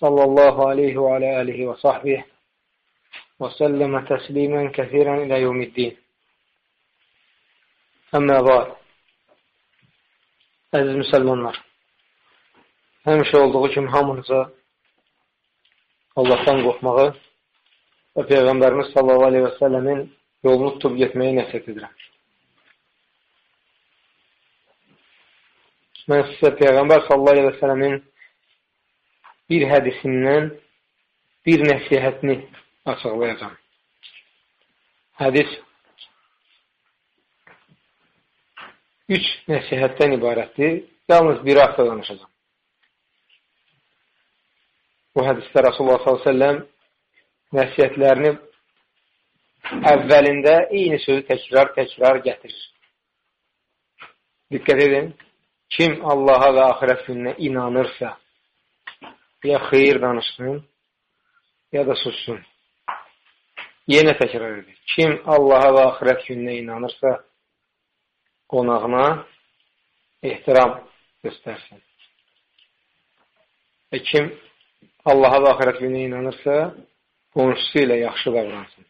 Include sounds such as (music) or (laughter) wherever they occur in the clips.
sallallahu aleyhi ve ala ve sahbihi ve selleme teslimen kesiren ila yevmiddin. Əmmə var. Əziz müsəlmanlar, həmişə olduğu kimi hamınıza Allahdan qorxmağı və Peyğəmbərimiz sallallahu aleyhi və səlləmin yolunu tutub getməyi nəsət edirəm. Mən sizə Peyğəmbər sallallahu aleyhi və səlləmin bir hədisindən bir nəsihətini açıqlayacağam. Hədis üç nəsihətdən ibarətdir. Yalnız biri haqda danışacağım. Bu hədisdə Rasulullah s.ə.v nəsihətlərini əvvəlində eyni sözü təkrar-təkrar gətirir. Diqqət edin, kim Allaha və axirət gününə inanırsa, ya xeyir danışsın, ya da sussun. Yenə təkrar edir. Kim Allaha və axirət gününə inanırsa, qonağına ehtiram göstərsin. Və kim Allaha və axirət gününə inanırsa, qonşusu ilə yaxşı davransın.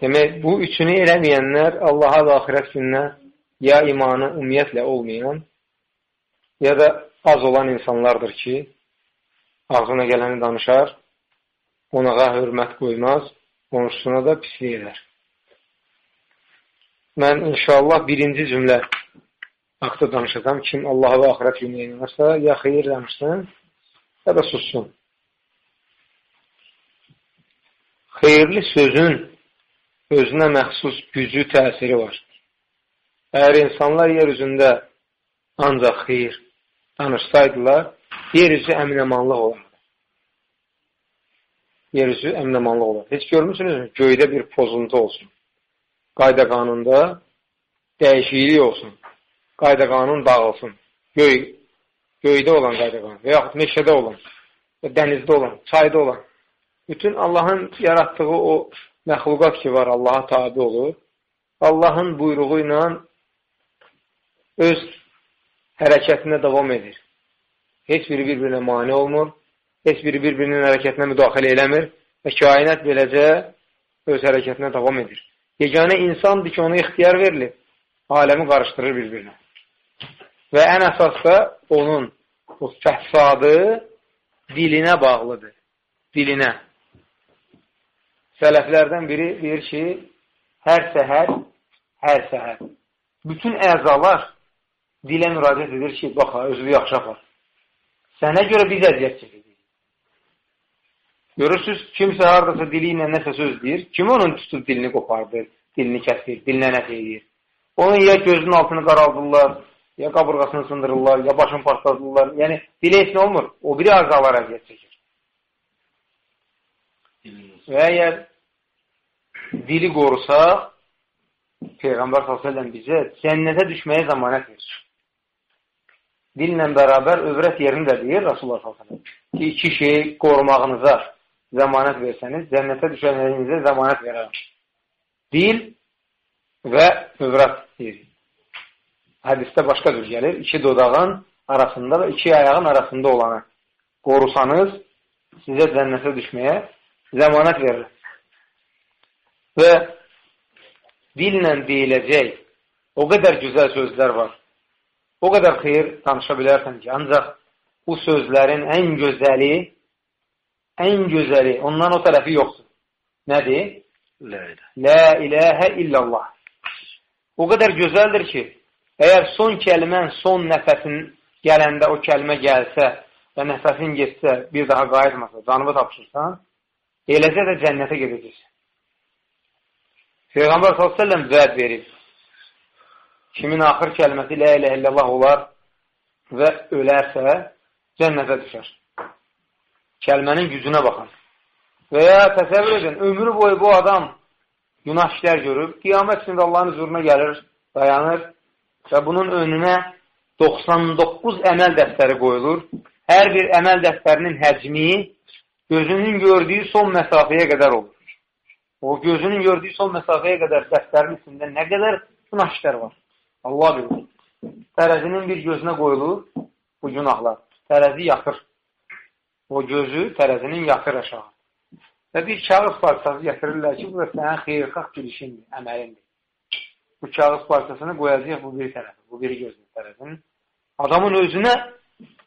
Demək, bu üçünü eləməyənlər Allaha və axirət gününə ya imanı ümumiyyətlə olmayan, ya da az olan insanlardır ki, ağzına gələni danışar, qonağa hörmət qoymaz, qonşusuna da pislik edər. Mən inşallah birinci cümlə haqda danışacağım. Kim Allaha və axirət gününə inanırsa, ya xeyir danışsın, ya da sussun. Xeyirli sözün özünə məxsus gücü, təsiri var. Əgər insanlar yer üzündə ancaq xeyir danışsaydılar, yer üzü əminəmanlıq olardı. Yer üzü əminəmanlıq olardı. Heç görmüsünüz mü? Göydə bir pozuntu olsun. Qayda qanunda dəyişiklik olsun. Qayda qanun dağılsın. Göy, göydə olan qayda qanun və yaxud meşədə olan, dənizdə olan, çayda olan. Bütün Allahın yaratdığı o məxluqat ki var, Allaha tabi olur. Allahın buyruğu ilə öz hərəkətinə davam edir. Heç biri bir-birinə mani olmur, heç biri bir-birinin hərəkətinə müdaxilə eləmir və kainat beləcə öz hərəkətinə davam edir. Yeganə insandır ki, ona ixtiyar verilir, aləmi qarışdırır bir-birinə. Və ən əsas da onun o fəhsadı dilinə bağlıdır. Dilinə. Sələflərdən biri deyir ki, hər səhər, hər səhər bütün əzalar dilə müraciət edir ki, bax, özünü yaxşı apar. Sənə görə biz əziyyət çəkirik. Görürsünüz, kimsə haradasa dili ilə nəsə söz deyir, kim onun tutub dilini qopardır, dilini kəsir, dilinə nəsə edir. Onun ya gözünün altını qaraldırlar, ya qaburğasını sındırırlar, ya başını partladırlar. Yəni, dili heç nə olmur. O biri arzalar əziyyət çəkir. Və əgər dili qorusa, Peyğəmbər s.ə.v bizə cənnətə düşməyə zamanət verir dillə bərabər övrət yerini də deyir Rasulullah s.ə.v. Ki, iki şeyi qorumağınıza zəmanət versəniz, cənnətə düşənlərinizə zəmanət verərəm. Dil və övrət deyir. Hədistə başqa cür gəlir. İki dodağın arasında və iki ayağın arasında olanı qorusanız, sizə cənnətə düşməyə zəmanət verir. Və dillə deyiləcək o qədər gözəl sözlər var o qədər xeyir danışa bilərsən ki, ancaq bu sözlərin ən gözəli, ən gözəli, ondan o tərəfi yoxdur. Nədir? Lə, Lə iləhə illallah. O qədər gözəldir ki, əgər son kəlmən, son nəfəsin gələndə o kəlmə gəlsə və nəfəsin getsə, bir daha qayıtmasa, canımı tapşırsan, eləcə də cənnətə gedəcəksən. Peyğəmbər s.ə.v vəd verir. Kimin axır kəlməsi la ilə illallah olar və ölərsə, cənnətə düşər. kəlmənin gücünə baxın. Və ya təsəvvür edin, ömrü boyu bu adam günah işlər görüb, qiyamət içində Allahın huzuruna gəlir, dayanır və bunun önünə 99 əməl dəftəri qoyulur. Hər bir əməl dəftərinin həcmi gözünün gördüyü son məsafəyə qədər olur. O gözünün gördüyü son məsafəyə qədər dəftərin içində nə qədər günah işlər var. Allah bilir. Tərəzinin bir gözünə qoyulur bu günahlar. Tərəzi yaxır. O gözü tərəzinin yaxır aşağı. Və bir kağız parçası gətirirlər ki, bu da sənin xeyrxalq gülüşündir, əməlindir. Bu kağız parçasını qoyacaq bu bir tərəfə, bu biri gözünün tərəfinin. Adamın özünə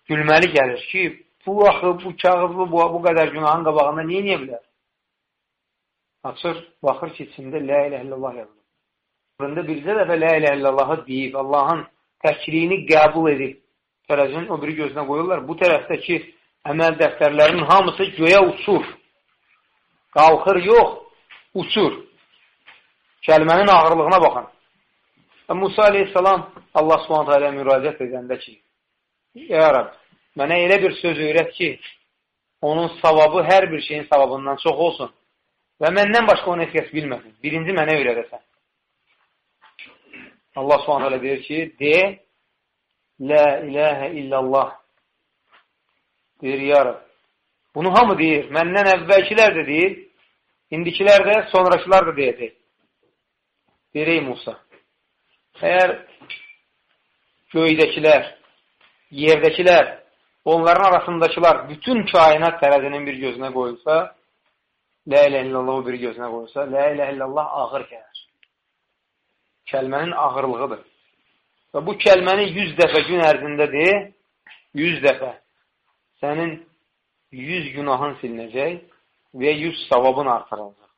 gülməli gəlir ki, bu axı, bu kağız, bu, bu qədər günahın qabağında niyə niyə bilər? Açır, baxır ki, içində Lə ilə illallah yazılır. Burada bircə dəfə Lə ilə illallahı deyib, Allahın təkliyini qəbul edib, tərəzinin o biri gözünə qoyurlar. Bu tərəfdəki əməl dəftərlərinin hamısı göyə uçur. Qalxır, yox, uçur. Kəlmənin ağırlığına baxın. Musa aleyhissalam Allah subhanətə alə müraciət edəndə ki, Ya Rab, mənə elə bir söz öyrət ki, onun savabı hər bir şeyin savabından çox olsun və məndən başqa onu heç kəs bilməsin. Birinci mənə öyrədəsən. Allah subhanətə alə deyir ki, de, La iləhə illallah. Deyir, Ya Rab, Bunu hamı deyir. Məndən əvvəlkilər də deyir. İndikilər də, sonrakılar da deyəcək. Deyir, ey Musa, əgər göydəkilər, yerdəkilər, onların arasındakılar bütün kainat tərəzinin bir gözünə qoyulsa, Lə ilə illallah bir gözünə qoyulsa, Lə ilə illallah ağır gəlir. Kəlmənin ağırlığıdır. Və bu kəlməni 100 dəfə gün ərzində deyir, 100 dəfə sənin 100 günahın silinəcək və 100 savabın artırılacaq.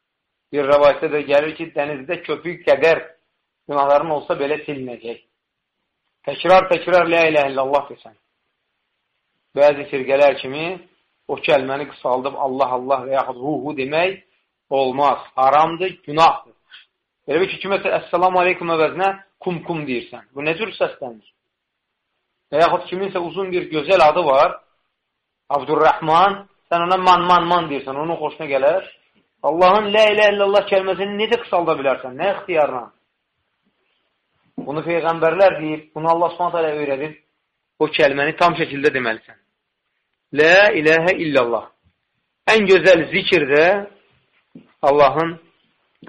Bir rəvayətdə də gəlir ki, dənizdə köpük qədər günahların olsa belə silinəcək. Təkrar-təkrar lə ilə illallah desən. Bəzi firqələr kimi o kəlməni qısaldıb Allah, Allah və yaxud ruhu demək olmaz. Haramdır, günahdır. Elə bir ki, kiməsə əssalamu aleykum əvəzinə kum-kum deyirsən. Bu nə cür səslənir? Və yaxud kiminsə uzun bir gözəl adı var, Abdurrahman, sən ona man, man, man deyirsən, onun xoşuna gələr. Allahın lə ilə illallah kəlməsini necə qısalda bilərsən? Nə ixtiyarla? Bunu Peyğəmbərlər deyib, bunu Allah hələ öyrədir. O kəlməni tam şəkildə deməlisən. Lə iləhə illallah. Ən gözəl zikir də Allahın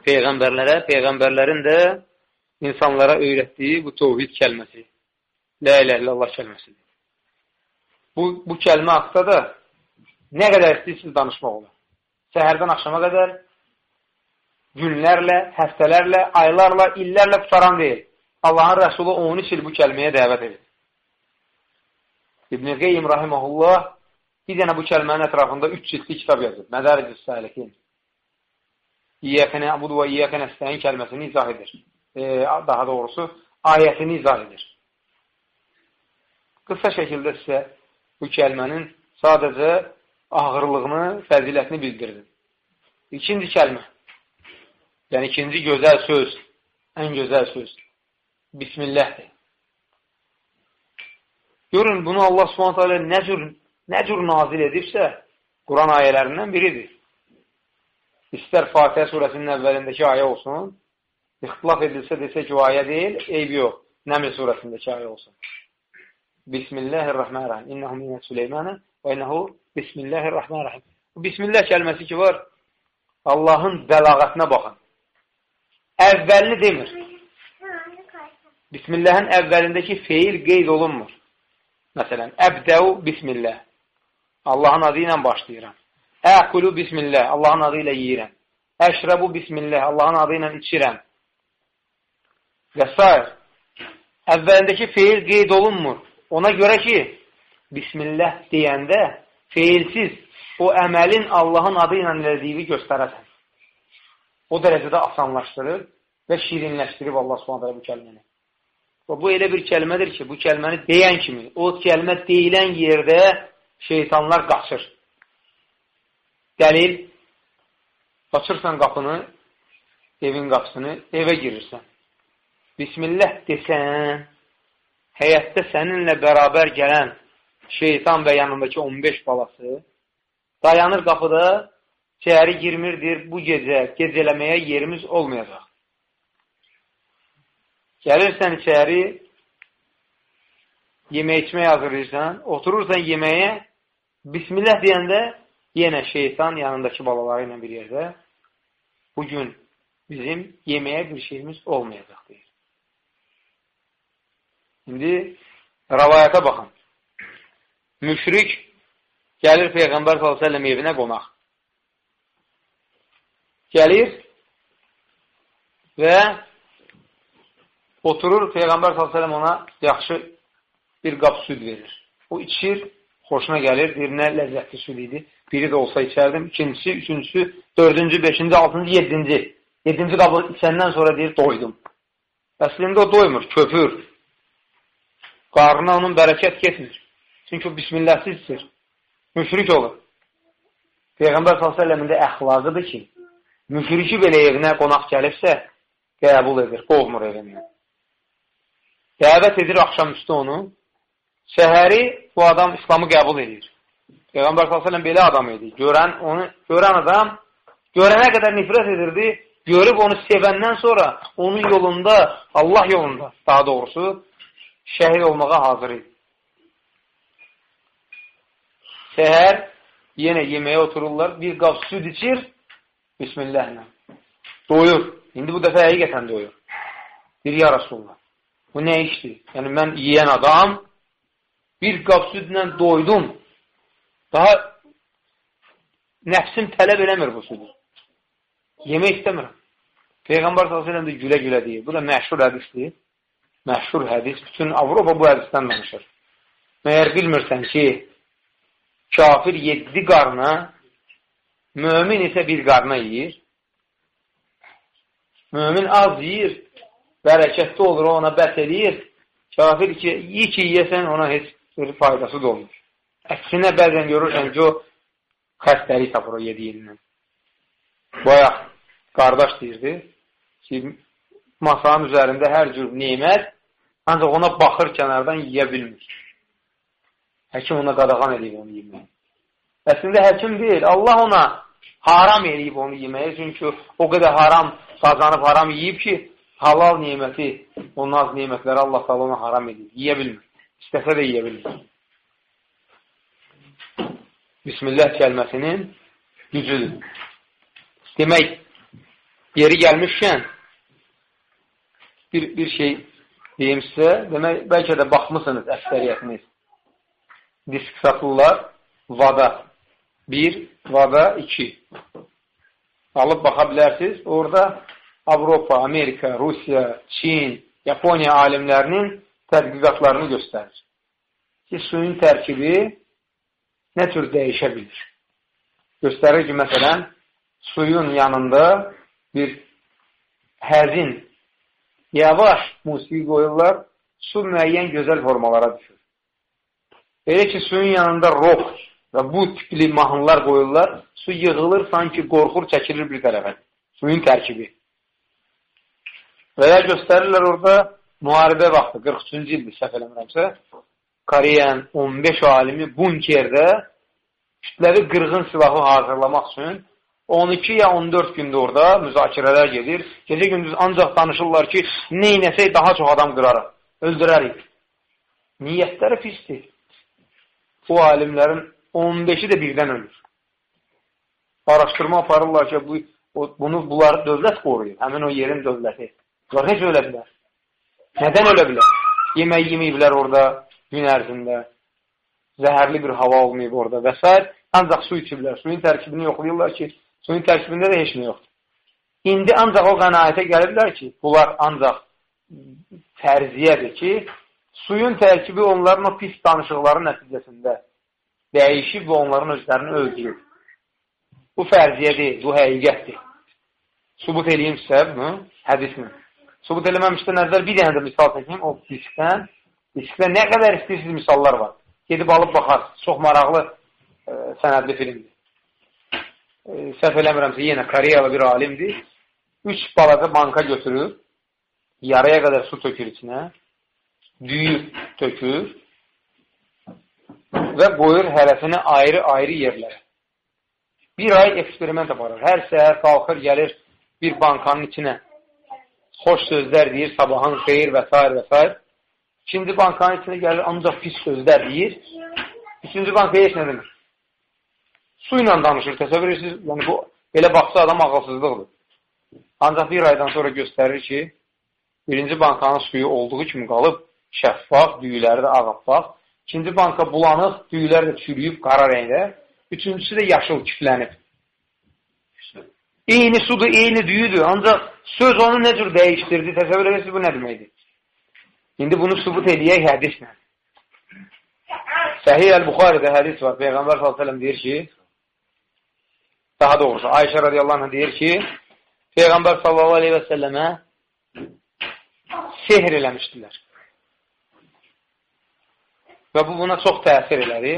Peyğəmbərlərə, Peyğəmbərlərin də insanlara öyrətdiyi bu tovhid kəlməsi. Lə ilə illallah kəlməsidir bu, bu kəlmə haqda da nə qədər istəyirsiniz danışmaq olur. Səhərdən axşama qədər günlərlə, həftələrlə, aylarla, illərlə tutaran deyil. Allahın Rəsulu 13 il bu kəlməyə dəvət edir. İbn-i Qeym Rahiməhullah bir dənə bu kəlmənin ətrafında 3 ciltli kitab yazır. Mədəricü Səlikin. İyyəkə nəbudu və iyyəkə nəstəyin kəlməsini izah edir. E, daha doğrusu, ayətini izah edir. Qısa şəkildə sizə bu kəlmənin sadəcə ağırlığını, fəzilətini bildirir. İkinci kəlmə, yəni ikinci gözəl söz, ən gözəl söz, Bismillahdir. Görün, bunu Allah subhanət hələ nə cür, nə cür nazil edibsə, Quran ayələrindən biridir. İstər Fatihə surəsinin əvvəlindəki ayə olsun, ixtilaf edilsə desə ki, o ayə deyil, eybi yox, Nəml surəsindəki ayə olsun. Bismillahirrahmanirrahim. İnnehu minə Süleymanə və innehu Bismillahirrahmanirrahim. Bu Bismillah kəlməsi ki var, Allahın bəlağətinə baxın. Əvvəlini demir. Bismillahın əvvəlindəki feil qeyd olunmur. Məsələn, əbdəu Bismillah. Allahın adı ilə başlayıram. Əqulu Bismillah. Allahın adı ilə yeyirəm. Əşrəbu Bismillah. Allahın adı ilə içirəm. Və s. Əvvəlindəki feil qeyd olunmur. Ona görə ki, Bismillah deyəndə feilsiz o əməlin Allahın adı ilə elədiyini göstərəsən. O dərəcədə asanlaşdırır və şirinləşdirib Allah subhanətə bu kəlməni. Və bu elə bir kəlmədir ki, bu kəlməni deyən kimi, o kəlmə deyilən yerdə şeytanlar qaçır. Dəlil, qaçırsan qapını, evin qapısını, evə girirsən. Bismillah desən, həyətdə səninlə bərabər gələn şeytan və yanındakı 15 balası Dayanır qapıda, şəhəri girmirdir, bu gecə gecələməyə yerimiz olmayacaq. Gəlirsən içəri, yemək içməyə hazırlayırsan, oturursan yeməyə, Bismillah deyəndə yenə şeytan yanındakı balaları ilə bir yerdə bugün bizim yeməyə bir şeyimiz olmayacaq deyir. İndi rəvayətə baxın. Müşrik gəlir Peyğəmbər s.ə.v evinə qonaq. Gəlir və oturur, Peyğəmbər s.ə.v ona yaxşı bir qap süd verir. O içir, xoşuna gəlir, bir nə ləzzətli süd idi. Biri də olsa içərdim, ikincisi, üçüncüsü, dördüncü, beşinci, altıncı, yedinci. Yedinci qabı içəndən sonra deyir, doydum. Əslində o doymur, köpür. Qarına onun bərəkət getmir. Çünki o bismillahsizdir. Müşrik olur. Peyğəmbər s.ə.v-də əxlaqıdır ki, müşriki belə evinə qonaq gəlibsə, qəbul edir, qovmur evindən. Dəvət edir axşamüstü onu. Səhəri bu adam İslamı qəbul edir. Peyğəmbər s.ə.v belə adam idi. Görən, onu, görən adam görənə qədər nifrət edirdi. Görüb onu sevəndən sonra onun yolunda, Allah yolunda daha doğrusu şəhid olmağa hazır idi. Səhər yenə yeməyə otururlar. Bir qab süd içir. Bismillahlə. Doyur. İndi bu dəfə həqiqətən doyur. Bir ya Rasulullah. Bu nə işdir? Yəni, mən yiyən adam bir qab südlə doydum. Daha nəfsim tələb eləmir bu südü. Yemək istəmirəm. Peyğəmbər s.ə.v də gülə-gülə deyir. Bu da məşhur hədisdir. Məşhur hədis. Bütün Avropa bu hədisdən danışır. Məyər bilmirsən ki, kafir yeddi qarına, mömin isə bir qarına yiyir. Mömin az yiyir, bərəkətli olur, ona bət eləyir. Kafir ki, iyi ki, yiyəsən, ona heç bir faydası da olmur. Əksinə bəzən görürsən ki, o xəstəlik tapır o yediyindən. Bayaq qardaş deyirdi ki, masanın üzərində hər cür nemət, ancaq ona baxır kənardan yiyə bilmir. Həkim ona qadağan edib onu yeməyə. Əslində həkim deyil, Allah ona haram eləyib onu yeməyə, çünki o qədər haram qazanıb, haram yiyib ki, halal niməti, o naz nimətləri Allah da ona haram edir. Yiyə bilmir. İstəsə də yiyə bilmir. Bismillah kəlməsinin gücüdür. Demək, yeri gəlmişkən bir, bir şey deyim sizə, demək, bəlkə də baxmısınız əksəriyyətiniz. Disk satırlar, vada 1, vada 2. Alıb baxa bilərsiniz. Orada Avropa, Amerika, Rusiya, Çin, Yaponiya alimlərinin tədqiqatlarını göstərir. Ki, suyun tərkibi nə tür dəyişə bilir? Göstərir ki, məsələn, suyun yanında bir həzin, yavaş musiqi qoyurlar, su müəyyən gözəl formalara düşür. Elə ki, suyun yanında rock və bu tipli mahnılar qoyurlar, su yığılır, sanki qorxur, çəkilir bir tərəfə. Suyun tərkibi. Və ya göstərirlər orada müharibə vaxtı, 43-cü ildir, səhv eləmirəmsə, Koreyan 15 alimi bunkerdə kütləvi qırğın silahı hazırlamaq üçün 12 ya 14 gündə orada müzakirələr gedir. Gecə gündüz ancaq danışırlar ki, neynəsək daha çox adam qırarıq, öldürərik. Niyyətləri pisdir. Bu alimlərin 15-i də birdən ölür. Araşdırma aparırlar ki, bu, bunu bunlar dövlət qoruyur, həmin o yerin dövləti. Bunlar necə ölə bilər? Nədən ölə bilər? Yemək yeməyiblər orada gün ərzində. Zəhərli bir hava olmayıb orada və s. Ancaq su içiblər. Suyun tərkibini yoxlayırlar ki, suyun tərkibində də heç nə yoxdur. İndi ancaq o qənaətə gəliblər ki, bunlar ancaq fərziyyədir ki, suyun tərkibi onların o pis danışıqları nəticəsində dəyişib və onların özlərini öldürür. Bu fərziyyə deyil, bu həqiqətdir. Subut eləyim sizə bunu hədislə subut eləməmişdən əvvəl bir dənə də misal çəkim o diskdən. Diskdə nə qədər istəyirsiniz misallar var. Gedib alıb baxarsınız. Çox maraqlı e, sənədli filmdir. E, səhv eləmirəmsə yenə Koreyalı bir alimdir. Üç balaca banka götürür. Yarıya qədər su tökür içinə. Düyü tökür və qoyur hərəfini ayrı-ayrı yerlərə. bir ay eksperiment aparır. Hər səhər qalxır, gəlir bir bankanın içinə. Xoş sözlər deyir, sabahın xeyir və s. və s. İkinci bankanın içinə gəlir, ancaq pis sözlər deyir. Üçüncü bankaya heç nə demir. Su ilə danışır, təsəvvür edirsiniz, yəni bu belə baxsa adam ağılsızlıqdır. Ancaq bir aydan sonra göstərir ki, birinci bankanın suyu olduğu kimi qalıb, şəffaf, düyüləri də ağappaq. İkinci banka bulanıq, düyülər də çürüyüb qara rəngdə. Üçüncüsü də yaşıl kiflənib. Eyni sudur, eyni düyüdür. Ancaq söz onu nə cür dəyişdirdi, təsəvvür edirsiniz, bu nə deməkdir? İndi bunu sübut edəyək hədislə. Səhih Əl-Buxaridə hədis var. Peyğəmbər s.ə.v deyir ki, daha doğrusu Ayşə radiyallahu anh deyir ki, Peyğəmbər sallallahu aleyhi və səlləmə sehr eləmişdilər. Və bu buna çox təsir elədi.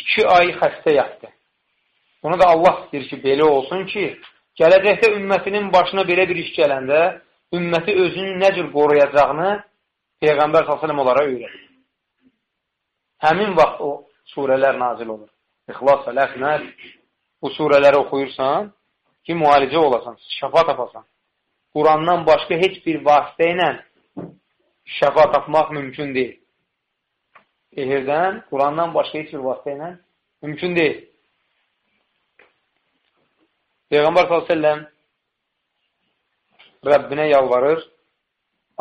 İki ay xəstə yatdı. Bunu da Allah istəyir ki, belə olsun ki, gələcəkdə ümmətinin başına belə bir iş gələndə ümməti özünü nə cür qoruyacağını Peyğəmbər s.ə.v onlara öyrədir. Həmin vaxt o surələr nazil olur. İxlas, Fələq, bu surələri oxuyursan ki, müalicə olasan, şəfa tapasan. Qurandan başqa heç bir vasitə ilə şəfa tapmaq mümkün deyil. Ehirdən, Qurandan başqa heç bir vasitə ilə mümkün deyil. Peyğəmbər s.ə.v Rəbbinə yalvarır.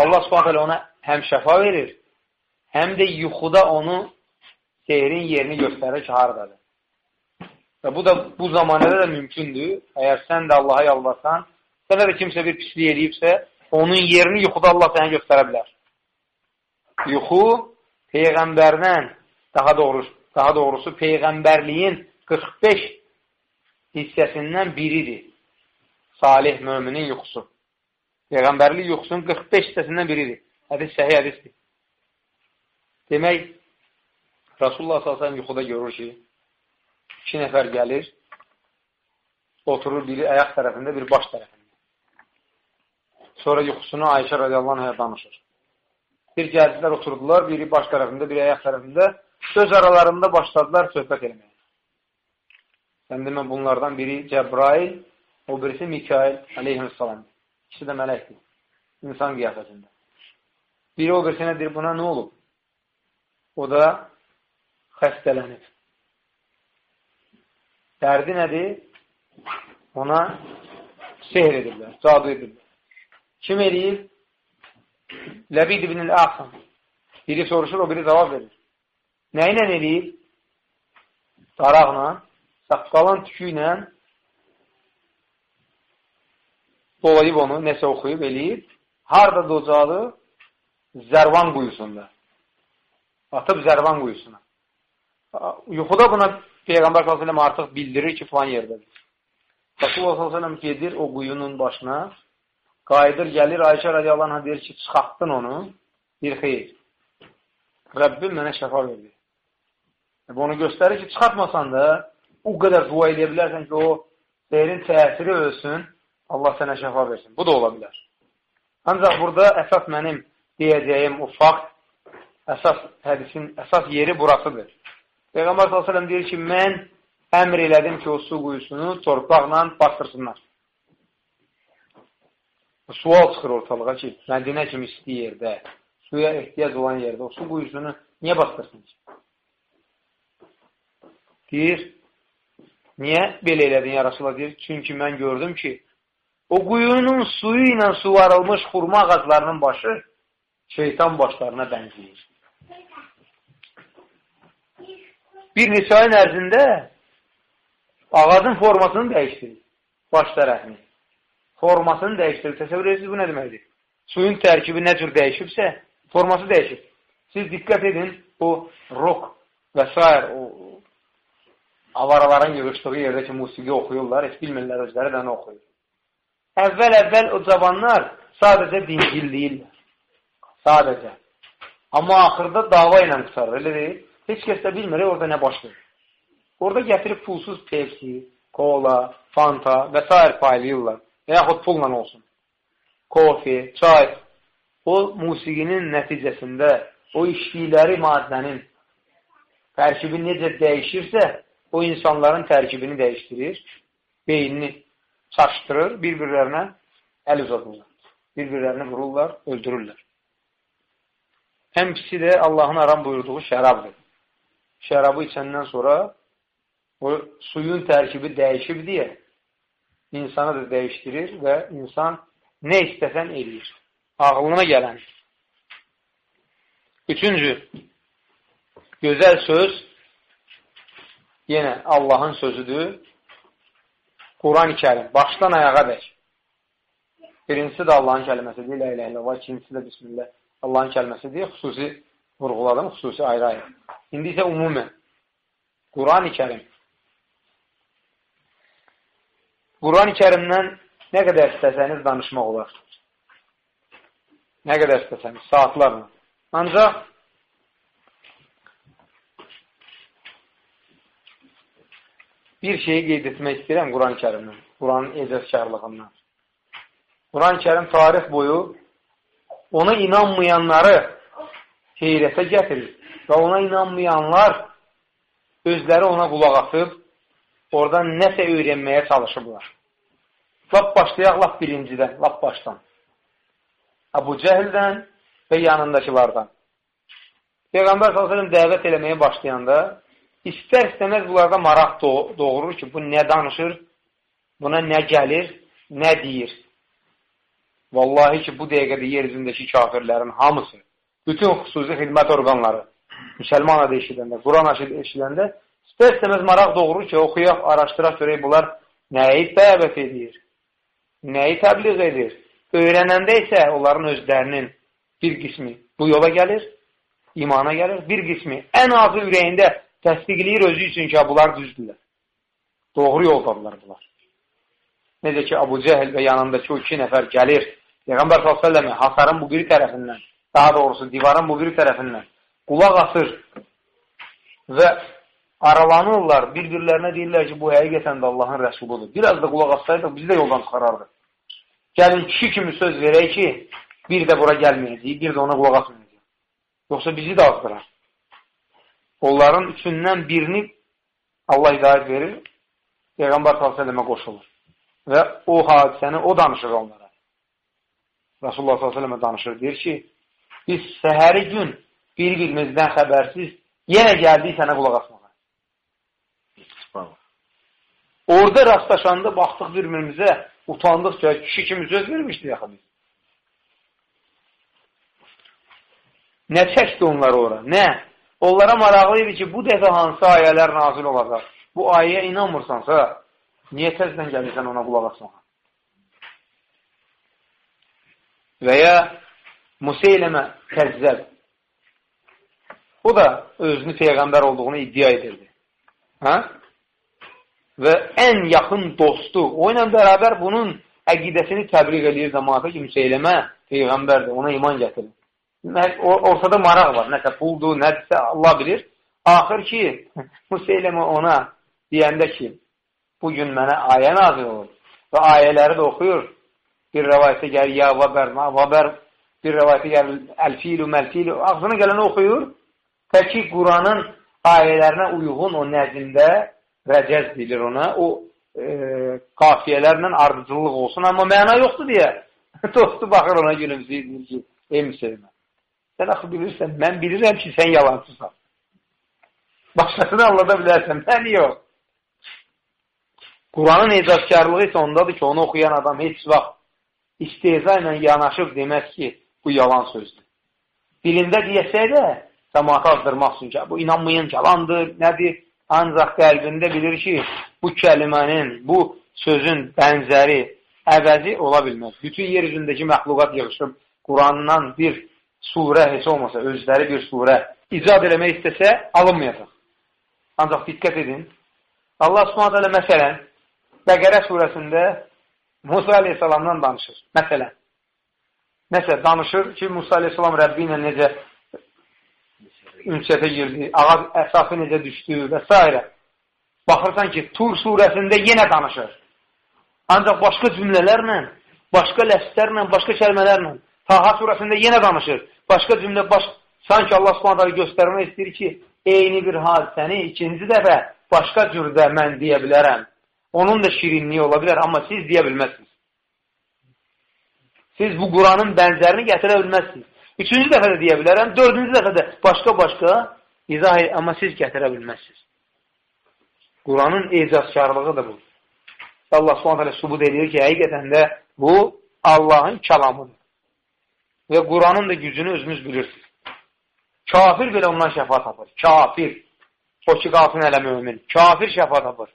Allah s.ə.v ona həm şəfa verir, həm də yuxuda onu sehrin yerini göstərir ki, haradadır. Və bu da bu zamanədə də mümkündür. Əgər sən də Allaha yalvarsan, sənə də kimsə bir pislik eləyibsə, onun yerini yuxuda Allah sənə göstərə bilər. Yuxu Peyğəmbərdən, daha doğrusu, daha doğrusu Peyğəmbərliyin 45 hissəsindən biridir. Salih müminin yuxusu. Peyğəmbərlik yuxusunun 45 hissəsindən biridir. Hədis səhih hədisdir. Demək, Rasulullah s.ə.v yuxuda görür ki, iki nəfər gəlir, oturur biri ayaq tərəfində, biri baş tərəfində. Sonra yuxusunu Ayşə radiyallahu anhaya danışır. Bir gəldilər, oturdular, biri baş tərəfində, biri ayaq tərəfində. Söz aralarında başladılar söhbət etməyə. Sən demə bunlardan biri Cəbrail, o birisi Mikail aleyhissalam. İkisi də mələkdir. İnsan qiyafətində. Biri o birisinə deyir, buna nə olub? O da xəstələnib. Dərdi nədir? Ona sehr edirlər, cadu edirlər. Kim eləyir? Ləbid ibn-i Əxsan. Biri soruşur, o biri cavab verir. Nə ilə eləyir? Daraqla, saqqalan tükü ilə dolayıb onu, nəsə oxuyub, eləyib. Harada docalı? Zərvan quyusunda. Atıb zərvan quyusuna. Yuxuda buna Peyğəmbər s.ə.v artıq bildirir ki, filan yerdədir. Rasulullah s.ə.v gedir o quyunun başına, qayıdır, gəlir, Ayşə radiyallahu anh deyir ki, çıxartdın onu, bir xeyir. Rəbbim mənə şəfa verdi. E, onu göstərir ki, çıxartmasan da, o qədər dua edə bilərsən ki, o seyrin təsiri ölsün, Allah sənə şəfa versin. Bu da ola bilər. Ancaq burada əsas mənim deyəcəyim o fakt, əsas hədisin əsas yeri burasıdır. Peyğəmbər s.ə.v deyir ki, mən əmr elədim ki, o su quyusunu torpaqla bastırsınlar. Sual çıxır ortalığa ki, Mədinə kimi isti yerdə, suya ehtiyac olan yerdə o su quyusunu niyə bastırsın ki? Deyir, niyə belə elədin ya Rasulullah? Deyir, çünki mən gördüm ki, o quyunun suyu ilə suvarılmış xurma ağaclarının başı şeytan başlarına bənzəyir. bir neçə ayın ərzində ağacın formasını dəyişdirir. Baş tərəfini. Formasını dəyişdirir. Təsəvvür edirsiniz, bu nə deməkdir? Suyun tərkibi nə cür dəyişibsə, forması dəyişir. Siz diqqət edin, bu rock və s. o avaraların yığışdığı yerdə ki, musiqi oxuyurlar, heç bilmirlər özləri də nə oxuyur. Əvvəl-əvvəl o cavanlar sadəcə dincilləyirlər. Sadəcə. Amma axırda dava ilə qısarır, elə deyil. Heç kəs də bilmir, orada nə baş verir. Orada gətirib pulsuz Pepsi, kola, fanta və s. paylayırlar. Və yaxud pulla olsun. Kofi, çay. O musiqinin nəticəsində o içdikləri maddənin tərkibi necə dəyişirsə, o insanların tərkibini dəyişdirir, beynini çaşdırır, bir-birlərinə əl uzadırlar. Bir-birlərini vururlar, öldürürlər. Ən pisi də Allahın aram buyurduğu şərabdır. Şərabı içəndən sonra o suyun tərkibi dəyişib deyə insanı da dəyişdirir və insan nə istəsən eləyir. Ağlına gələn. Üçüncü, gözəl söz yenə Allahın sözüdür. Quran-ı kərim, başdan ayağa dək. Birincisi də Allahın kəlməsidir, ilə ilə ilə. İkincisi də Bismillah, Allahın kəlməsidir. Xüsusi vurğuladım, xüsusi ayrı-ayrı. İndi isə umumən, Quran-ı kərim. Quran-ı kərimdən nə qədər istəsəniz danışmaq olar. Nə qədər istəsəniz, saatlarla. Ancaq bir şeyi qeyd etmək istəyirəm Quran-ı kərimdən, Quranın ecazkarlığından. Quran-ı kərim tarix boyu ona inanmayanları heyrətə gətirir və ona inanmayanlar özləri ona qulaq atıb, oradan nəsə öyrənməyə çalışıblar. Lap başlayaq, lap birincidən, lap başdan. Əbu Cəhildən və yanındakılardan. Peyğəmbər s.ə.v dəvət eləməyə başlayanda istər-istəməz bunlarda maraq doğurur ki, bu nə danışır, buna nə gəlir, nə deyir. Vallahi ki, bu dəqiqədə yer üzündəki kafirlərin hamısı, bütün xüsusi xidmət orqanları, müsəlman adı eşidəndə, Quran eşidəndə istər-istəməz maraq doğurur ki, oxuyaq, araşdıraq görək bunlar nəyi dəvət edir, nəyi təbliğ edir. Öyrənəndə isə onların özlərinin bir qismi bu yola gəlir, imana gəlir, bir qismi ən azı ürəyində təsdiqləyir özü üçün ki, bunlar düzdürlər. Doğru yoldadırlar bunlar. Necə ki, Abu Cəhil və yanındakı o iki nəfər gəlir, Peyğəmbər s.ə.və hasarın bu biri tərəfindən, daha doğrusu divarın bu biri tərəfindən qulaq asır və aralanırlar, bir-birlərinə deyirlər ki, bu həqiqətən də Allahın rəsuludur. Biraz da qulaq assaydıq, bizi də yoldan çıxarardı. Gəlin kişi kimi söz verək ki, bir də bura gəlməyəcəyik, bir də ona qulaq asmayacaq. Yoxsa bizi də azdırar. Onların üçündən birini Allah hidayət verir, Peyğəmbər s.ə.və qoşulur. Və o hadisəni o danışır onlara. Rasulullah s.ə.və danışır, deyir ki, biz səhəri gün bir-birimizdən xəbərsiz yenə gəldik sənə qulaq asmağa. Orada rastlaşanda baxdıq bir-birimizə, utandıq ki, kişi kimi söz vermişdi yaxı biz. Nə çəkdi onlar ora? Nə? Onlara maraqlı idi ki, bu dəfə hansı ayələr nazil olacaq? Bu ayəyə inanmırsansa, niyə təzdən gəlirsən ona qulaq asmağa? Və ya Museyləmə Kəzzəb. O da özünü Peyğəmbər olduğunu iddia edirdi. Hə? Və ən yaxın dostu, o ilə bərabər bunun əqidəsini təbliğ edir cəmaata ki, Museyləmə Peyğəmbərdir, ona iman gətirir ortada maraq var. Nəsə puldur, nədirsə Allah bilir. Axır ki, (laughs) Museyləmə ona deyəndə ki, bugün mənə ayə nazil olur və ayələri də oxuyur. Bir rəvayətə gəlir, ya vəbər, ma vəbər, bir rəvayətə gəlir, əlfilu, məlfilu, ağzına gələni oxuyur. Təki Quranın ayələrinə uyğun o nəzimdə rəcəz bilir ona, o e, qafiyələrlə ardıcıllıq olsun, amma məna yoxdur deyə (laughs) dostu baxır ona gülümsəyir ki, ey müsəlman. Sən axı bilirsən, mən bilirəm ki, sən yalancısan. Başqasını anlada bilərsən, mən yox. Quranın ecazkarlığı isə ondadır ki, onu oxuyan adam heç vaxt isteza ilə yanaşıb deməz ki, bu yalan sözdür. Dilində deyəsə də, cəmaatı azdırmaq üçün ki, bu inanmayın, yalandır, nədir? Ancaq qəlbində bilir ki, bu kəlimənin, bu sözün bənzəri, əvəzi ola bilməz. Bütün yer üzündəki məxluqat yığışıb Qurandan bir surə heç olmasa özləri bir surə icad eləmək istəsə alınmayacaq. Ancaq diqqət edin. Allah subhanət hələ məsələn Bəqərə surəsində Musa aleyhissalamdan danışır. Məsələn. Nəsə danışır ki, Musa aleyhissalam Rəbbi ilə necə ünsiyyətə girdi, ağac əsası necə düşdü və s. Baxırsan ki, Tur surəsində yenə danışır. Ancaq başqa cümlələrlə, başqa ləfslərlə, başqa kəlmələrlə Taha surəsində yenə danışır. Başqa cümlə baş, sanki Allah subhanətələ göstərmək istəyir ki, eyni bir hadisəni ikinci dəfə başqa cürdə mən deyə bilərəm. Onun da şirinliyi ola bilər, amma siz deyə bilməzsiniz. Siz bu Quranın bənzərini gətirə bilməzsiniz. Üçüncü dəfə də deyə bilərəm, dördüncü dəfə də başqa-başqa izah edir, amma siz gətirə bilməzsiniz. Quranın ecazkarlığı da bu. Allah s.ə.v. subut edir ki, həqiqətən də bu Allahın kəlamıdır. Və Quranın da gücünü özünüz bilirsiniz. Kafir belə ondan şəfa tapır. Kafir. O ki, qalsın hələ mümin. Kafir şəfa tapır.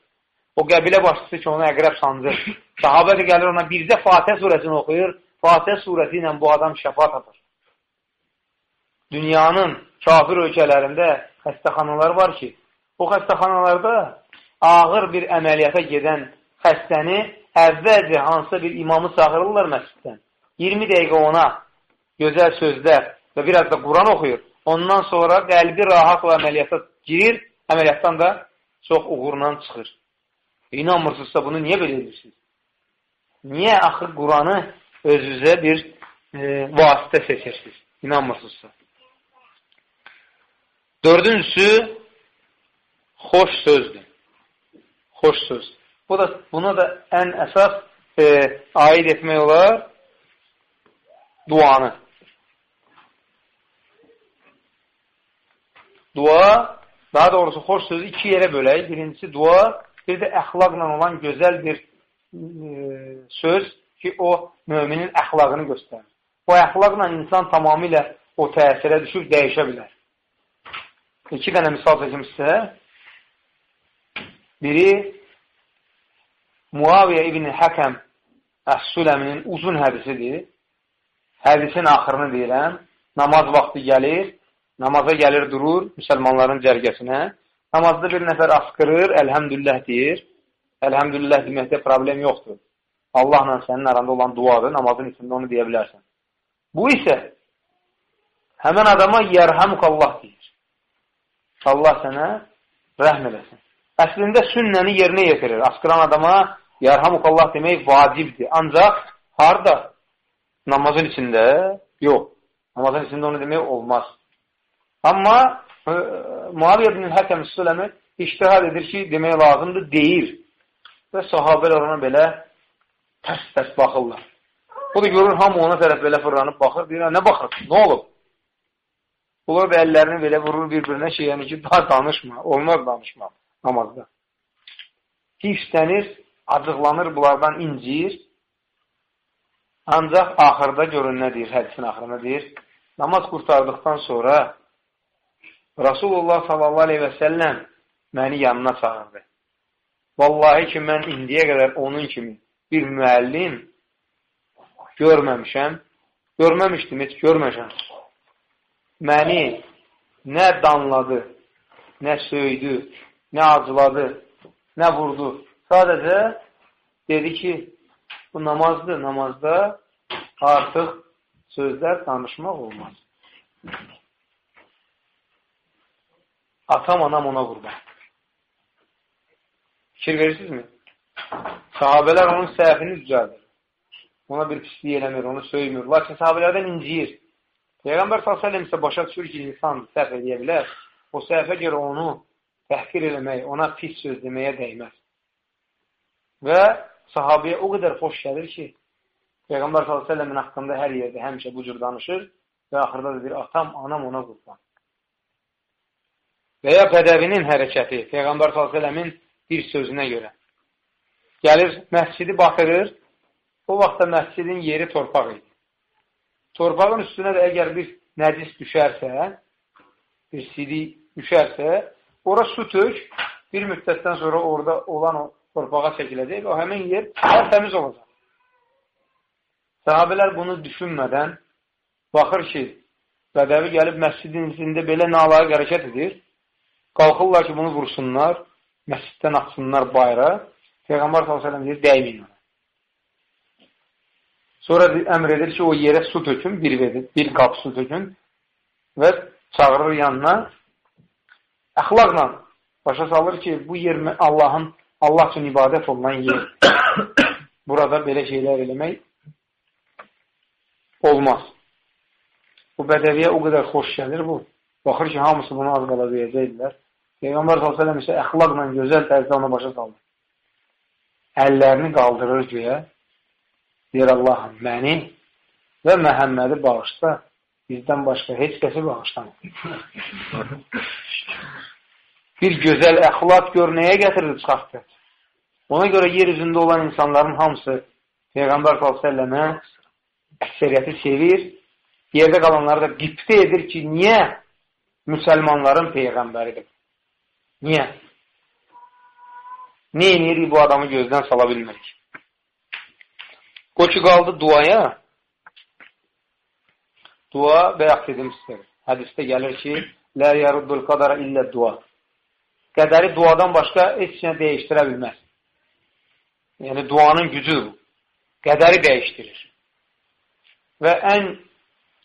O qəbilə başçısı ki, (laughs) ona əqrəb sancır. Sahabə də gəlir ona bircə Fatihə surəsini oxuyur. Fatihə surəsi ilə bu adam şəfa tapır. Dünyanın kafir ölkələrində xəstəxanalar var ki, o xəstəxanalarda ağır bir əməliyyata gedən xəstəni əvvəlcə hansısa bir imamı çağırırlar məsciddən. 20 dəqiqə ona gözəl sözlər və biraz da Quran oxuyur. Ondan sonra qəlbi rahatla əməliyyata girir, əməliyyatdan da çox uğurla çıxır. İnanmırsınızsa bunu niyə belə edirsiniz? Niyə axı Quranı özünüzə bir e, vasitə seçirsiniz? İnanmırsınızsa. Dördüncüsü, xoş sözdür. Xoş söz. Bu da, buna da ən əsas e, aid etmək olar duanı. Dua, daha doğrusu xoş sözü iki yerə bölək. Birincisi dua, bir də əxlaqla olan gözəl bir e, söz ki, o müminin əxlaqını göstərir. O əxlaqla insan tamamilə o təsirə düşüb dəyişə bilər. İki dənə misal çəkim sizə. Biri Muaviyə ibn Həkəm Əs-Süləminin uzun hədisidir. Hədisin axırını deyirəm. Namaz vaxtı gəlir, namaza gəlir, durur müsəlmanların cərgəsinə. Namazda bir nəfər asqırır, əlhəmdülillah deyir. Əlhəmdülillah deməkdə problem yoxdur. Allahla sənin aranda olan duadır, namazın içində onu deyə bilərsən. Bu isə həmən adama yərhəmukallah deyir. Allah sənə rəhm eləsin. Əslində sünnəni yerinə yetirir. Asqıran adama yərhamukallah demək vacibdir. Ancaq harada? Namazın içində yox. Namazın içində onu demək olmaz. Amma e, Muaviyə bin Həkəm Süləmi iştihad edir ki, demək lazımdır, deyir. Və sahabələr ona belə tərs-tərs baxırlar. O da görür, hamı ona tərəf belə fırlanıb baxır. Deyir, nə baxır? Nə olub? Bunlar da əllərini belə vurur bir-birinə şey, yəni ki, daha danışma. Olmaz danışmaq namazda. Hifslənir, acıqlanır, bunlardan incir. Ancaq axırda görün nə deyir, hədisin axırında deyir. Namaz qurtardıqdan sonra Rasulullah səlləm məni yanına çağırdı. Vallahi ki, mən indiyə qədər onun kimi bir müəllim görməmişəm. Görməmişdim, heç görməmişəm. Məni nə danladı, nə söydü, nə acıladı, nə vurdu. Sadəcə dedi ki, bu namazdır. Namazda artıq sözlər danışmaq olmaz. Atam, anam ona qurban. Fikir verirsinizmi? Sahabələr onun səhvini düzəldir. Ona bir pislik eləmir, onu söymür. Lakin sahabələrdən inciyir. Peyğəmbər s.ə.v isə başa düşür ki, insan səhv edə bilər. O səhvə görə onu təhqir eləmək, ona pis söz deməyə dəyməz. Və sahabəyə o qədər xoş gəlir ki, Peyğəmbər s.ə.v-in haqqında hər yerdə həmişə bu cür danışır və axırda da deyir, atam, anam ona qurban. Və ya bədəvinin hərəkəti Peyğəmbər s.ə.v-in bir sözünə görə. Gəlir, məscidi batırır, o vaxtda məscidin yeri torpaq idi. Torpağın üstünə də əgər bir nəcis düşərsə, bir sidi düşərsə, ora su tök, bir müddətdən sonra orada olan o torpağa çəkiləcək və həmin yer təmiz olacaq. Sahabələr bunu düşünmədən baxır ki, bədəvi gəlib məscidin içində belə nalayiq hərəkət edir. Qalxırlar ki, bunu vursunlar, məsciddən axsınlar bayra. Peyğəmbər s.ə.v deyir, dəyməyin ona. Sonra əmr edir ki, o yerə su tökün, bir, verir, bir qap su tökün və çağırır yanına. Əxlaqla başa salır ki, bu yer Allahın Allah üçün ibadət olunan yer. (coughs) Burada belə şeylər eləmək olmaz. Bu bədəviyə o qədər xoş gəlir bu. Baxır ki, hamısı bunu az qala deyəcəkdilər. Peyğəmbər s.ə.v isə əxlaqla, gözəl tərzdə ona başa saldı. Əllərini qaldırır göyə, deyir Allahım, məni və Məhəmmədi bağışla, bizdən başqa heç kəsi bağışlamır. (laughs) Bir gözəl əxlaq gör, nəyə gətirir çıxartdı? Ona görə yer üzündə olan insanların hamısı Peyğəmbər s.ə.və əksəriyyəti sevir, yerdə qalanları da qiptə edir ki, niyə müsəlmanların Peyğəmbəridir? Niyə? Nə edirik bu adamı gözdən sala bilmirik? Qoçu qaldı duaya. Dua bəyək dedim sizə. Hədisdə gəlir ki, Lə yaruddul qadara illə dua. Qədəri duadan başqa heç nə dəyişdirə bilməz. Yəni, duanın gücü qədəri dəyişdirir. Və ən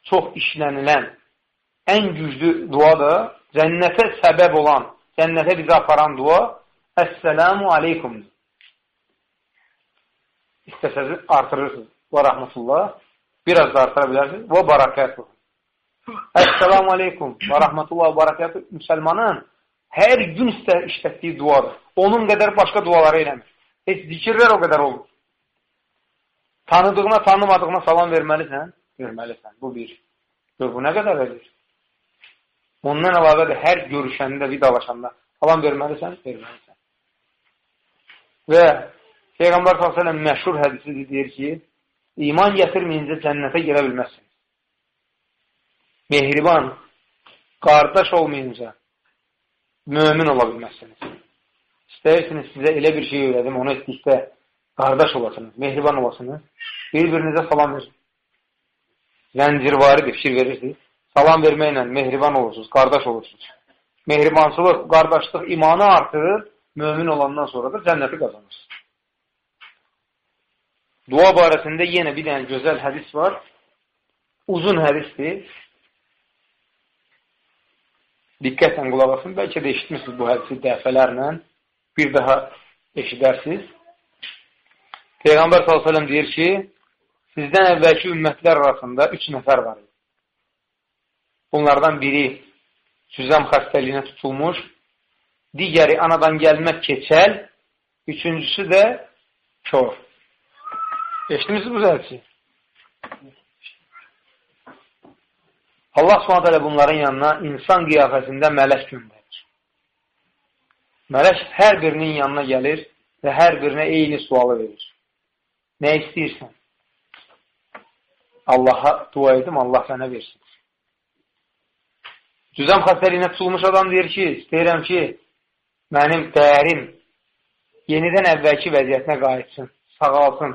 çox işlənilən, ən güclü dua da cənnətə səbəb olan cənnətə bizi aparan dua Əssəlamu aleykumdur. İstəsəz artırırsınız. Və rəhmətullah. Biraz da artıra bilərsiniz. Və barakatuhu. Əssəlamu aleykum və rəhmətullah və barakatuhu. Müsəlmanın hər gün işlətdiyi duadır. Onun qədər başqa duaları eləmir. Heç zikirlər o qədər olur. Tanıdığına, tanımadığına salam verməlisən. Verməlisən. Bu bir. Bu nə qədər verir? Ondan əlavə də hər görüşəndə, vidalaşanda salam verməlisən, verməlisən. Və Peyğəmbər s.ə.v məşhur hədisi deyir ki, iman gətirməyincə cənnətə girə bilməzsiniz. Mehriban, qardaş olmayınca mömin ola bilməzsiniz. İstəyirsiniz sizə elə bir şey öyrədim, onu etdikdə qardaş olasınız, mehriban olasınız, bir-birinizə salam verin. Zəncirvari bir fikir verirsiniz. Salam verməklə mehriban olursunuz, qardaş olursunuz. Mehribançılıq, qardaşlıq imanı artırır, mömin olandan sonra da cənnəti qazanırsınız. Dua barəsində yenə bir dənə gözəl hədis var. Uzun hədisdir. Diqqətlə qulaq asın. Bəlkə də eşitmişsiniz bu hədisi dəfələrlə. Bir daha eşidərsiniz. Peyğəmbər s.ə.v deyir ki, sizdən əvvəlki ümmətlər arasında üç nəfər var. Bunlardan biri süzəm xəstəliyinə tutulmuş, digəri anadan gəlmək keçəl, üçüncüsü də kör. Eşitmişsiniz bu zəlçi? Allah s.ə.v bunların yanına insan qiyafəsində mələk göndərir. Mələk hər birinin yanına gəlir və hər birinə eyni sualı verir. Nə istəyirsən? Allaha dua edim, Allah sənə versin. Cüzəm xəstəliyinə tutulmuş adam deyir ki, istəyirəm ki, mənim dəyərim yenidən əvvəlki vəziyyətinə qayıtsın, sağalsın,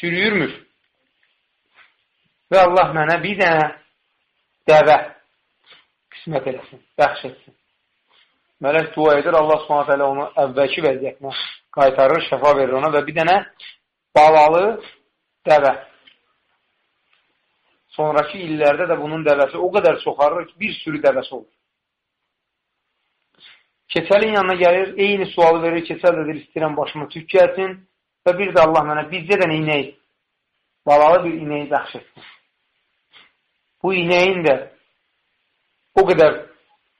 çürüyürmüş. Və Allah mənə bir dənə dəvə qismət eləsin, bəxş etsin. Mələk dua edir, Allah subhanət hələ onu əvvəlki vəziyyətinə qaytarır, şəfa verir ona və bir dənə balalı dəvə sonraki illərdə də bunun dəvəsi o qədər çoxarır ki, bir sürü dəvəsi olur. Keçəlin yanına gəlir, eyni sualı verir, keçəl də deyir, istəyirəm başıma tük gəlsin və bir də Allah mənə bizcə də inək, balalı bir inəyi bəxş etsin. Bu inəyin də o qədər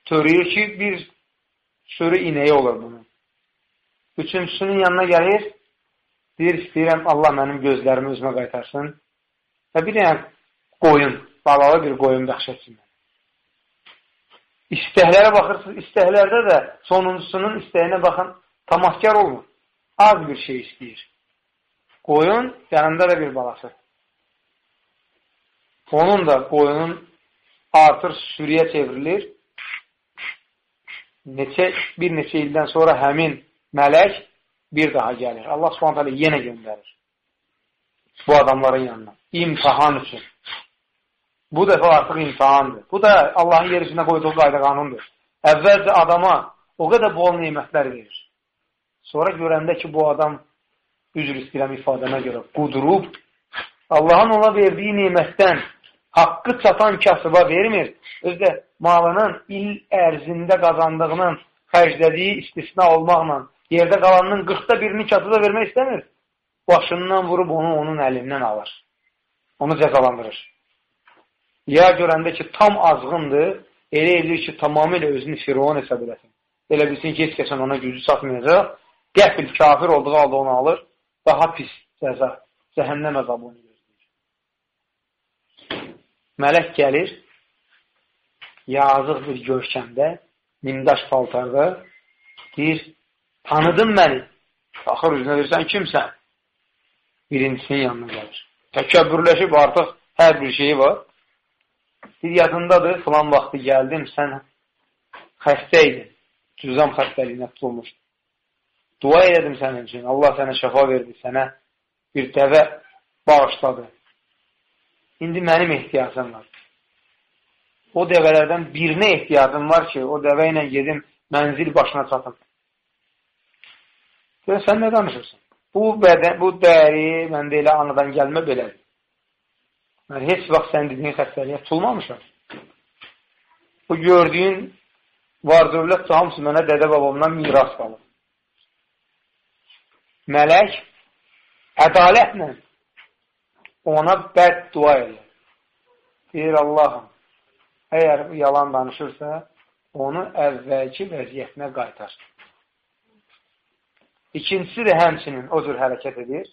törüyür ki, bir sürü inəyi olur bunun. Üçüncüsünün yanına gəlir, deyir, istəyirəm Allah mənim gözlərimi özümə qaytarsın və bir dənə qoyun, balalı bir qoyun etsin. İstəklərə baxırsınız, istəklərdə də sonuncusunun istəyinə baxın, tamaskar olmur. Az bir şey istəyir. Qoyun, yanında da bir balası. Onun da qoyunun artır sürüyə çevrilir. Neçə, bir neçə ildən sonra həmin mələk bir daha gəlir. Allah subhanət hələ yenə göndərir bu adamların yanına. İmtihan üçün. Bu dəfə artıq imtihandır. Bu da Allahın yer içində qoyduğu qayda qanundur. Əvvəlcə adama o qədər bol neymətlər verir. Sonra görəndə ki, bu adam üzr istəyirəm ifadəmə görə qudurub, Allahın ona verdiyi neymətdən haqqı çatan kasıba vermir. Özdə malının il ərzində qazandığının xərclədiyi istisna olmaqla yerdə qalanının 40-da birini kasıba vermək istəmir. Başından vurub onu onun əlindən alır. Onu cəzalandırır. Ya görəndə ki, tam azğındır, elə edir ki, tamamilə özünü firon hesab eləsin. elə bilsin ki, heç kəsən ona gücü çatmayacaq, qəfil kafir olduğu halda onu alır, daha pis cəza, cəhənnəm əzabı onu gözləyir. Mələk gəlir, yazıq bir görkəmdə, nimdaş paltarda, deyir, tanıdın məni, axır üzünə deyirsən, kimsən? Birincisinin yanına gəlir. Təkəbbürləşib artıq hər bir şeyi var. Bir yadındadır, filan vaxtı gəldim, sən xəstə idin, cüzam xəstəliyinə tutulmuşdu. Dua elədim sənin üçün, Allah sənə şəfa verdi, sənə bir dəvə bağışladı. İndi mənim ehtiyacım var. O dəvələrdən birinə ehtiyacım var ki, o dəvə ilə gedim, mənzil başına çatım. Deyə, sən nə danışırsan? Bu, bədən, bu dəri məndə elə anadan gəlmə belədir. Mən heç vaxt sən dediyin xəstəliyə tutulmamışam. Bu gördüyün var dövlət hamısı mənə dədə babamdan miras qalır. Mələk ədalətlə ona bəd dua edir. Deyir Allahım, əgər yalan danışırsa, onu əvvəlki vəziyyətinə qaytar. İkincisi də həmçinin o cür hərəkət edir.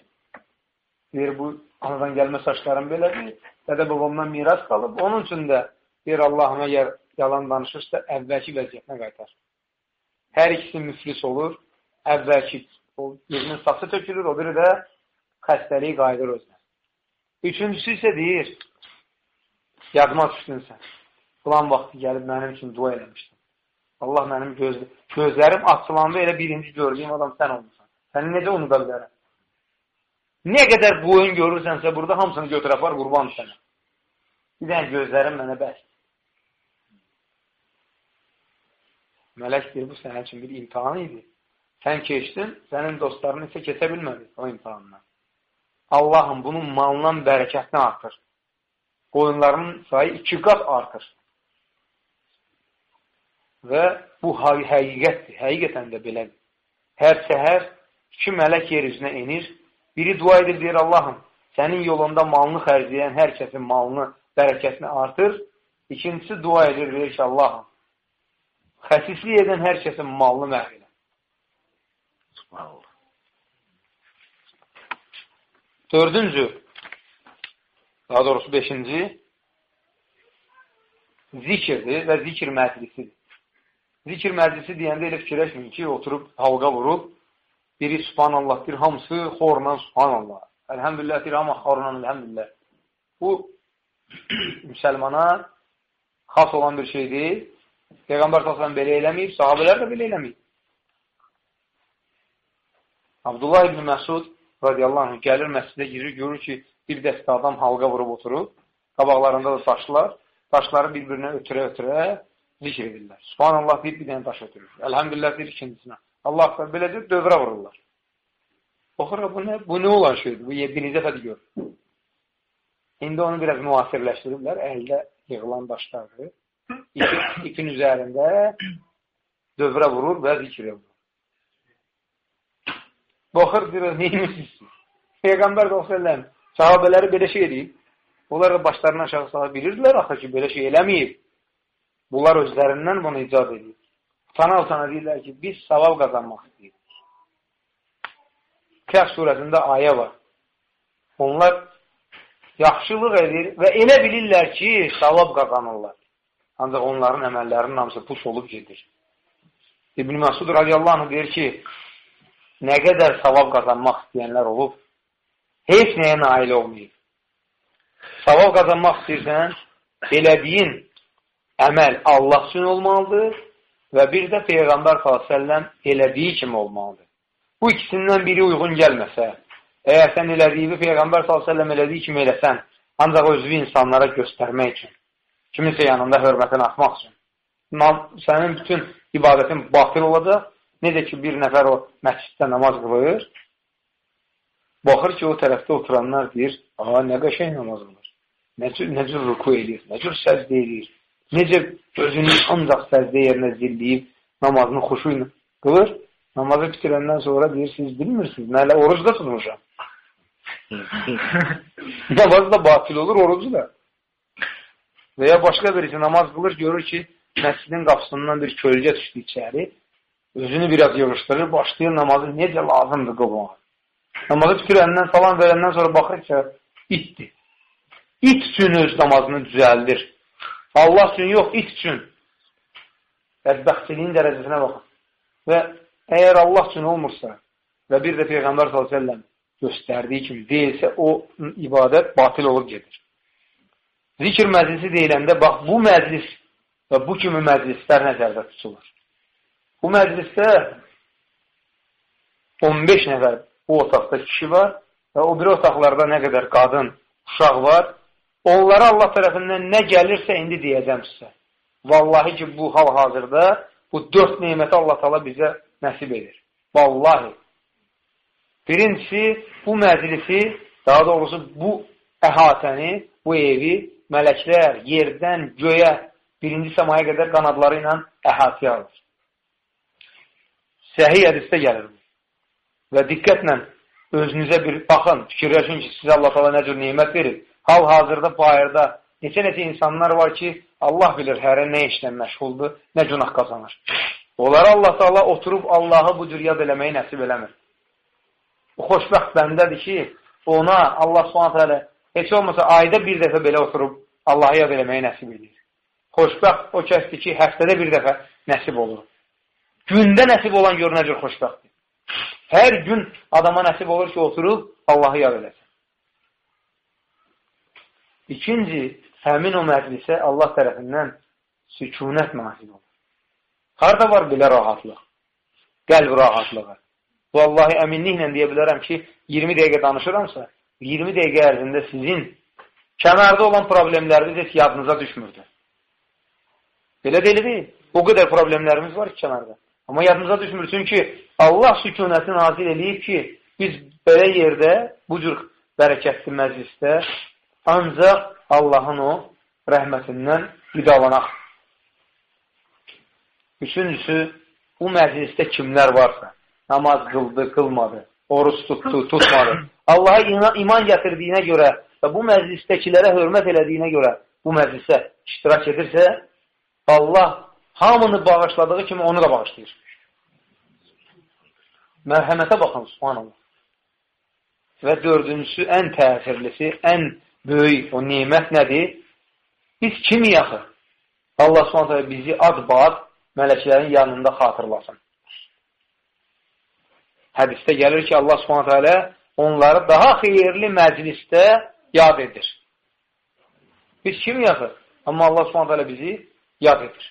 Deyir, bu anadan gəlmə saçlarım belədir, dədə babamdan miras qalıb. Onun üçün də deyir, Allahım, əgər yalan danışırsa, əvvəlki vəziyyətinə qaytar. Hər ikisi müflis olur, əvvəlki birinin saçı tökülür, o biri də xəstəliyi qayıdır özünə. Üçüncüsü isə deyir, yadıma düşdün sən. Filan vaxtı gəlib mənim üçün dua eləmişdim. Allah mənim göz, gözlərim açılanda elə birinci gördüyüm adam sən olmuşsan. Səni necə unuda bilərəm? Nə qədər boyun görürsənsə burada hamısını götür apar, qurban sənə. Bir dənə gözlərim mənə bəs. Mələk deyir, bu sənin üçün bir imtihan idi. Sən keçdin, sənin dostların isə keçə bilmədi o imtihandan. Allahım bunun malından bərəkətini artır. Qoyunlarının sayı iki qat artır. Və bu həqiqətdir. Həqiqətən də belədir. Hər səhər iki mələk yer üzünə enir. Biri dua edir, deyir Allahım, sənin yolunda malını xərcləyən hər kəsin malını, bərəkətini artır. İkincisi dua edir, deyir ki, Allahım, xəsislik edən hər kəsin malını məhv elə. Dördüncü, daha doğrusu beşinci, zikirdir və zikir məclisidir. Zikir məclisi deyəndə elə fikirləşməyin ki, oturub halqa vurub, biri subhanallah deyir, hamısı xorla subhanallah. Əlhəmdülillah deyir, amma xorla əlhəmdülillah. Bu, (clears throat) müsəlmana xas olan bir şey deyil. Peyğəmbər s.ə.v belə eləməyib, sahabələr də belə eləməyib. Abdullah ibn Məsud radiyallahu anh gəlir məscidə girir, görür ki, bir dəstə adam halqa vurub oturub, qabaqlarında da daşlar, daşları bir-birinə ötürə-ötürə zikr edirlər. Subhanallah deyib bir dənə daş ötürür. Əlhəmdülillah deyir ikincisinə. Allah akbar belə deyir, dövrə vururlar. Oxur, bu nə, bu nə olan şeydir? Bu birinci dəfədir gör. İndi onu biraz müasirləşdiriblər. Əldə yığılan daşlardır. İpi, ipin üzərində dövrə vurur və zikr edir. Baxır, deyir, neymişsiniz? Peyğəmbər səlləm sahabələri belə şey edib. Onlar da başlarını aşağı sala bilirdilər axı ki, belə şey eləməyib. Bunlar özlərindən bunu icad edir. Utana-utana deyirlər ki, biz savab qazanmaq istəyirik. Kəhv surəsində ayə var. Onlar yaxşılıq edir və elə bilirlər ki, savab qazanırlar. Ancaq onların əməllərinin hamısı pus olub gedir. İbn Məsud radiyallahu anh deyir ki, nə qədər savab qazanmaq istəyənlər olub, heç nəyə nail olmayıb. Savab qazanmaq istəyirsən, elədiyin əməl Allah üçün olmalıdır və bir də Peyğəmbər s.ə.v elədiyi kimi olmalıdır. Bu ikisindən biri uyğun gəlməsə, əgər sən elədiyini Peyğəmbər s.ə.v elədiyi kimi eləsən, ancaq özünü insanlara göstərmək üçün, kiminsə yanında hörmətini atmaq üçün, sənin bütün ibadətin batıl olacaq. Necə ki, bir nəfər o məsciddə namaz qılır, baxır ki, o tərəfdə oturanlar deyir, aha, nə qəşəng namaz qılır, nə cür, nə cür ruku edir, nə cür səzdə edir, necə özünü ancaq səcdə yerinə zilləyib namazını xuşu ilə qılır, namazı bitirəndən sonra deyir, siz bilmirsiniz, mən elə oruc da tutmuşam. namaz da batil olur, orucu da. Və ya başqa birisi namaz qılır, görür ki, məscidin qapısından bir kölgə düşdü içəri, özünü biraz yığışdırır, başlayır namazı necə lazımdır qılmağa. Namazı tükürəndən, salam verəndən sonra baxır ki, itdir. İt üçün öz namazını düzəldir. Allah üçün yox, it üçün. Bədbəxtçiliyin dərəcəsinə baxın. Və əgər Allah üçün olmursa və bir də Peyğəmbər s.ə.v göstərdiyi kimi deyilsə, o ibadət batil olub gedir. Zikr məclisi deyiləndə, bax, bu məclis və bu kimi məclislər nəzərdə tutulur. Bu məclisdə 15 nəfər bu otaqda kişi var və o biri otaqlarda nə qədər qadın, uşaq var. Onlara Allah tərəfindən nə gəlirsə indi deyəcəm sizə. Vallahi ki, bu hal-hazırda bu dörd neyməti Allah tala bizə nəsib edir. Vallahi. Birincisi, bu məclisi, daha doğrusu bu əhatəni, bu evi mələklər yerdən göyə, birinci səmaya qədər qanadları ilə əhatəyə alır. Səhiy hədisdə gəlir. Və diqqətlə özünüzə bir baxın, fikirləşin ki, sizə Allah tala nə cür neymət verir. Hal-hazırda bayırda neçə-neçə insanlar var ki, Allah bilir hərə nə işlə məşğuldur, nə günah qazanır. Onlara Allah Taala oturub Allahı bu cür yad eləməyi nəsib eləmir. O xoşbəxt bəndədir ki, ona Allah Subhanahu taala heç olmasa ayda bir dəfə belə oturub Allahı yad eləməyi nəsib edir. Xoşbəxt o kəsdir ki, həftədə bir dəfə nəsib olur. Gündə nəsib olan gör nə cür xoşbəxtdir. Hər gün adama nəsib olur ki, oturub Allahı yad eləsin. İkinci, həmin o məclisə Allah tərəfindən sükunət nazil olur. Harada var belə rahatlıq? Qəlb rahatlığı. Vallahi əminliklə deyə bilərəm ki, 20 dəqiqə danışıramsa, 20 dəqiqə ərzində sizin kənarda olan problemləriniz heç yadınıza düşmürdü. Belə deyil, o qədər problemlərimiz var ki, kənarda. Amma yadınıza düşmür, çünki Allah sükunəti nazil eləyib ki, biz belə yerdə, bu cür bərəkətli məclisdə ancaq Allahın o rəhmətindən vidalanaq. Üçüncüsü, bu məclisdə kimlər varsa, namaz qıldı, qılmadı, oruç tutdu, tutmadı, (coughs) Allaha iman gətirdiyinə görə və bu məclisdəkilərə hörmət elədiyinə görə bu məclisə iştirak edirsə, Allah hamını bağışladığı kimi onu da bağışlayır. Mərhəmətə baxın, subhanallah. Və dördüncüsü, ən təsirlisi, ən böyük o nimət nədir? Biz kimi yaxı? Allah subhanallah bizi ad-bad mələklərin yanında xatırlasın. Hədisdə gəlir ki, Allah subhanallah onları daha xeyirli məclisdə yad edir. Biz kimi yaxı? Amma Allah subhanallah bizi yad edir.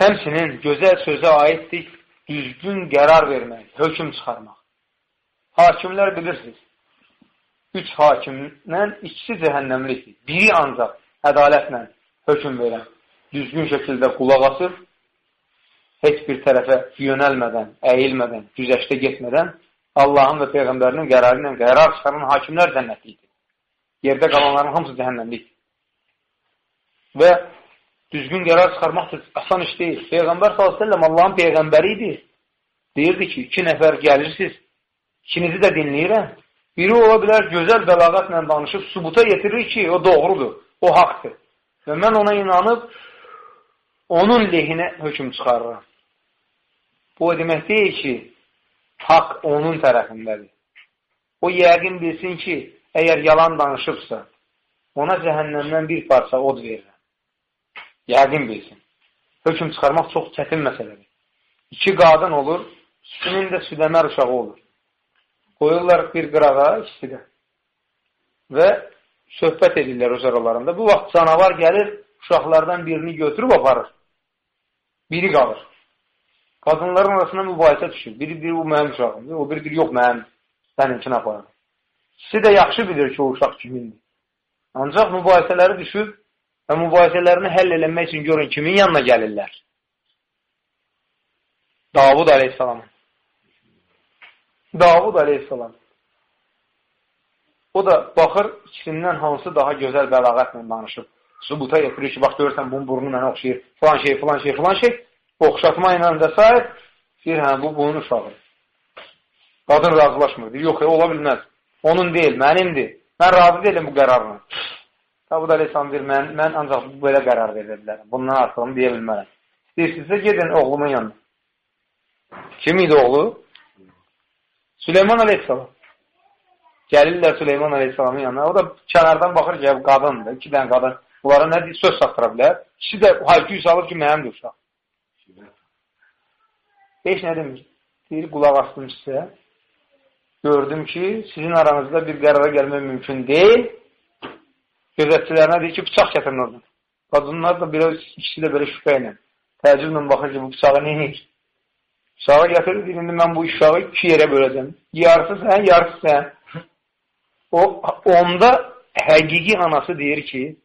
Həmsinin gözəl sözə aiddir düzgün qərar vermək, hökum çıxarmaq. Hakimlər bilirsiniz, üç hakimdən ikisi cəhənnəmlikdir. Biri ancaq ədalətlə hökum verən, düzgün şəkildə qulaq asır, heç bir tərəfə yönəlmədən, əyilmədən, güzəşdə getmədən Allahın və Peyğəmbərinin qərarı ilə qərar çıxaran hakimlər cənnətlikdir. Yerdə qalanların hamısı cəhənnəmlikdir. Və düzgün qərar çıxarmaq asan iş deyil. Peyğəmbər s.ə.v Allahın Peyğəmbəri idi. Deyirdi ki, iki nəfər gəlirsiniz, ikinizi də dinləyirəm. Biri ola bilər gözəl bəlağətlə danışıb, subuta yetirir ki, o doğrudur, o haqdır. Və mən ona inanıb, onun lehinə hökum çıxarıram. Bu o demək deyil ki, haqq onun tərəfindədir. O yəqin bilsin ki, əgər yalan danışıbsa, ona cəhənnəmdən bir parça od verirəm. Yəqin bilsin. Hökum çıxarmaq çox çətin məsələdir. İki qadın olur, ikisinin də südəmər uşağı olur. Qoyurlar bir qırağa, ikisi də. Və söhbət edirlər öz aralarında. Bu vaxt canavar gəlir, uşaqlardan birini götürüb aparır. Biri qalır. Qadınların arasında mübahisə düşür. Biri deyir, bu mənim uşağımdır. O biri deyir, yox, mənim. Səninkini aparır. İkisi də yaxşı bilir ki, o uşaq kimindir. Ancaq mübahisələri düşüb və mübahisələrini həll eləmək üçün görün kimin yanına gəlirlər. Davud aleyhissalam. Davud aleyhissalam. O da baxır, ikisindən hansı daha gözəl bəlağətlə danışıb. Subuta yetirir ki, bax görürsən, bunun burnu mənə oxşayır, filan şey, filan şey, filan şey, oxşatma ilə və s. deyir, hə, bu bunun uşağı. Qadın razılaşmır, deyir, yox, ola bilməz. Onun deyil, mənimdir. Mən razı deyiləm bu qərarla. Davud Aleyhisselam deyir, mən, mən ancaq belə qərar verə bilərəm. Bundan artığını deyə bilmərəm. Deyirsinizsə, gedin oğlumun yanına. Kim idi oğlu? Süleyman Aleyhisselam. Gəlirlər Süleyman Aleyhisselamın yanına. O da kənardan baxır ki, qadındır, iki dənə qadın. Bunlara nə deyir, söz saxtıra bilər. İkisi də hayküyü salır ki, mənimdir uşaq. Heç nə demir. Deyir, qulaq astım sizə. Gördüm ki, sizin aranızda bir qərara gəlmək mümkün deyil. Gözətçilərinə deyir ki, bıçaq gətirin oradan. Qadınlar da biraz, ikisi də belə şübhə ilə. Təəccüblə baxır ki, bu bıçağı neyir? Bıçağı gətirir, deyir, indi mən bu uşağı iki yerə böləcəm. Yarısı sən, yarısı sən. O, onda həqiqi anası deyir ki,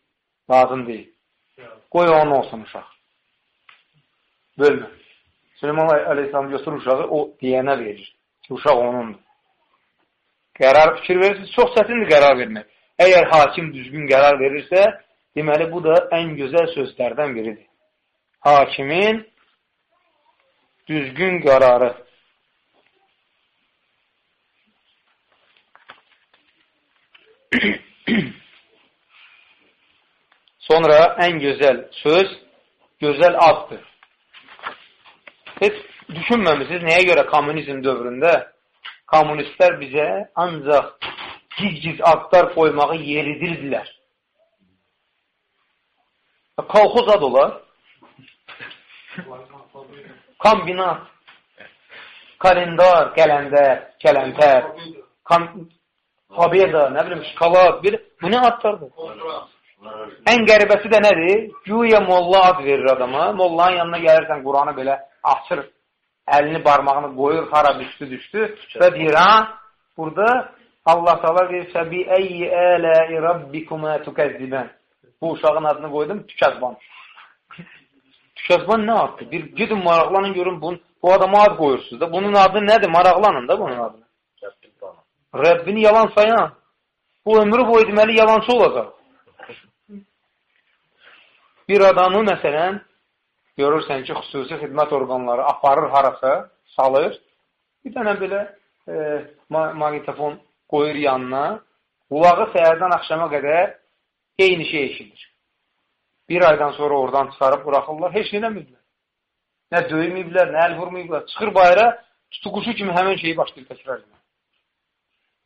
lazım deyil. Qoy onun olsun uşaq. Bölmə. Süleyman Aleyhisselam götürür uşağı, o deyənə verir. Uşaq onundur. Qərar fikir verirsiniz, çox çətindir qərar vermək. Əgər hakim düzgün qərar verirsə, deməli bu da ən gözəl sözlərdən biridir. Hakimin düzgün qərarı. (clears throat) Sonra ən gözəl söz, gözəl addır. Heç düşünməmişsiniz, nəyə görə kommunizm dövründə kommunistlər bizə ancaq giz-giz adlar qoymağı yeridirdilər. Kolxoz ad olar. (laughs) Kombinat, kalendar, qələndər, kələntər, habeda, nə bilim, şokolad, bir, bu nə adlardır? Ən qəribəsi də nədir? Güya molla ad verir adama. Mollanın yanına gəlirsən, Quranı belə açır, əlini, barmağını qoyur, hara düşdü, düşdü və deyir, ha, burada Allah Taala deyir, "Səbi əyyi ələ'i rabbikuma tukəzzibən." Bu uşağın adını qoydum, Tükəzban. Tükəzban nə addır? Bir gedin maraqlanın görün bunu, bu adama ad qoyursunuz da. Bunun adı nədir? Maraqlanın da bunun adını. Rəbbini yalan sayan. Bu ömrü boyu deməli yalançı olacaq. Bir adamı məsələn görürsən ki, xüsusi xidmət orqanları aparır harasa, salır. Bir dənə belə e, maqnitofon qoyur yanına. Qulağı səhərdən axşama qədər eyni şey eşidir. Bir aydan sonra oradan çıxarıb buraxırlar, heç nə eləmirlər. Nə döyməyiblər, nə əl vurmayıblar. Çıxır bayra, tutuquşu kimi həmin şeyi başlayır təkrar etmək.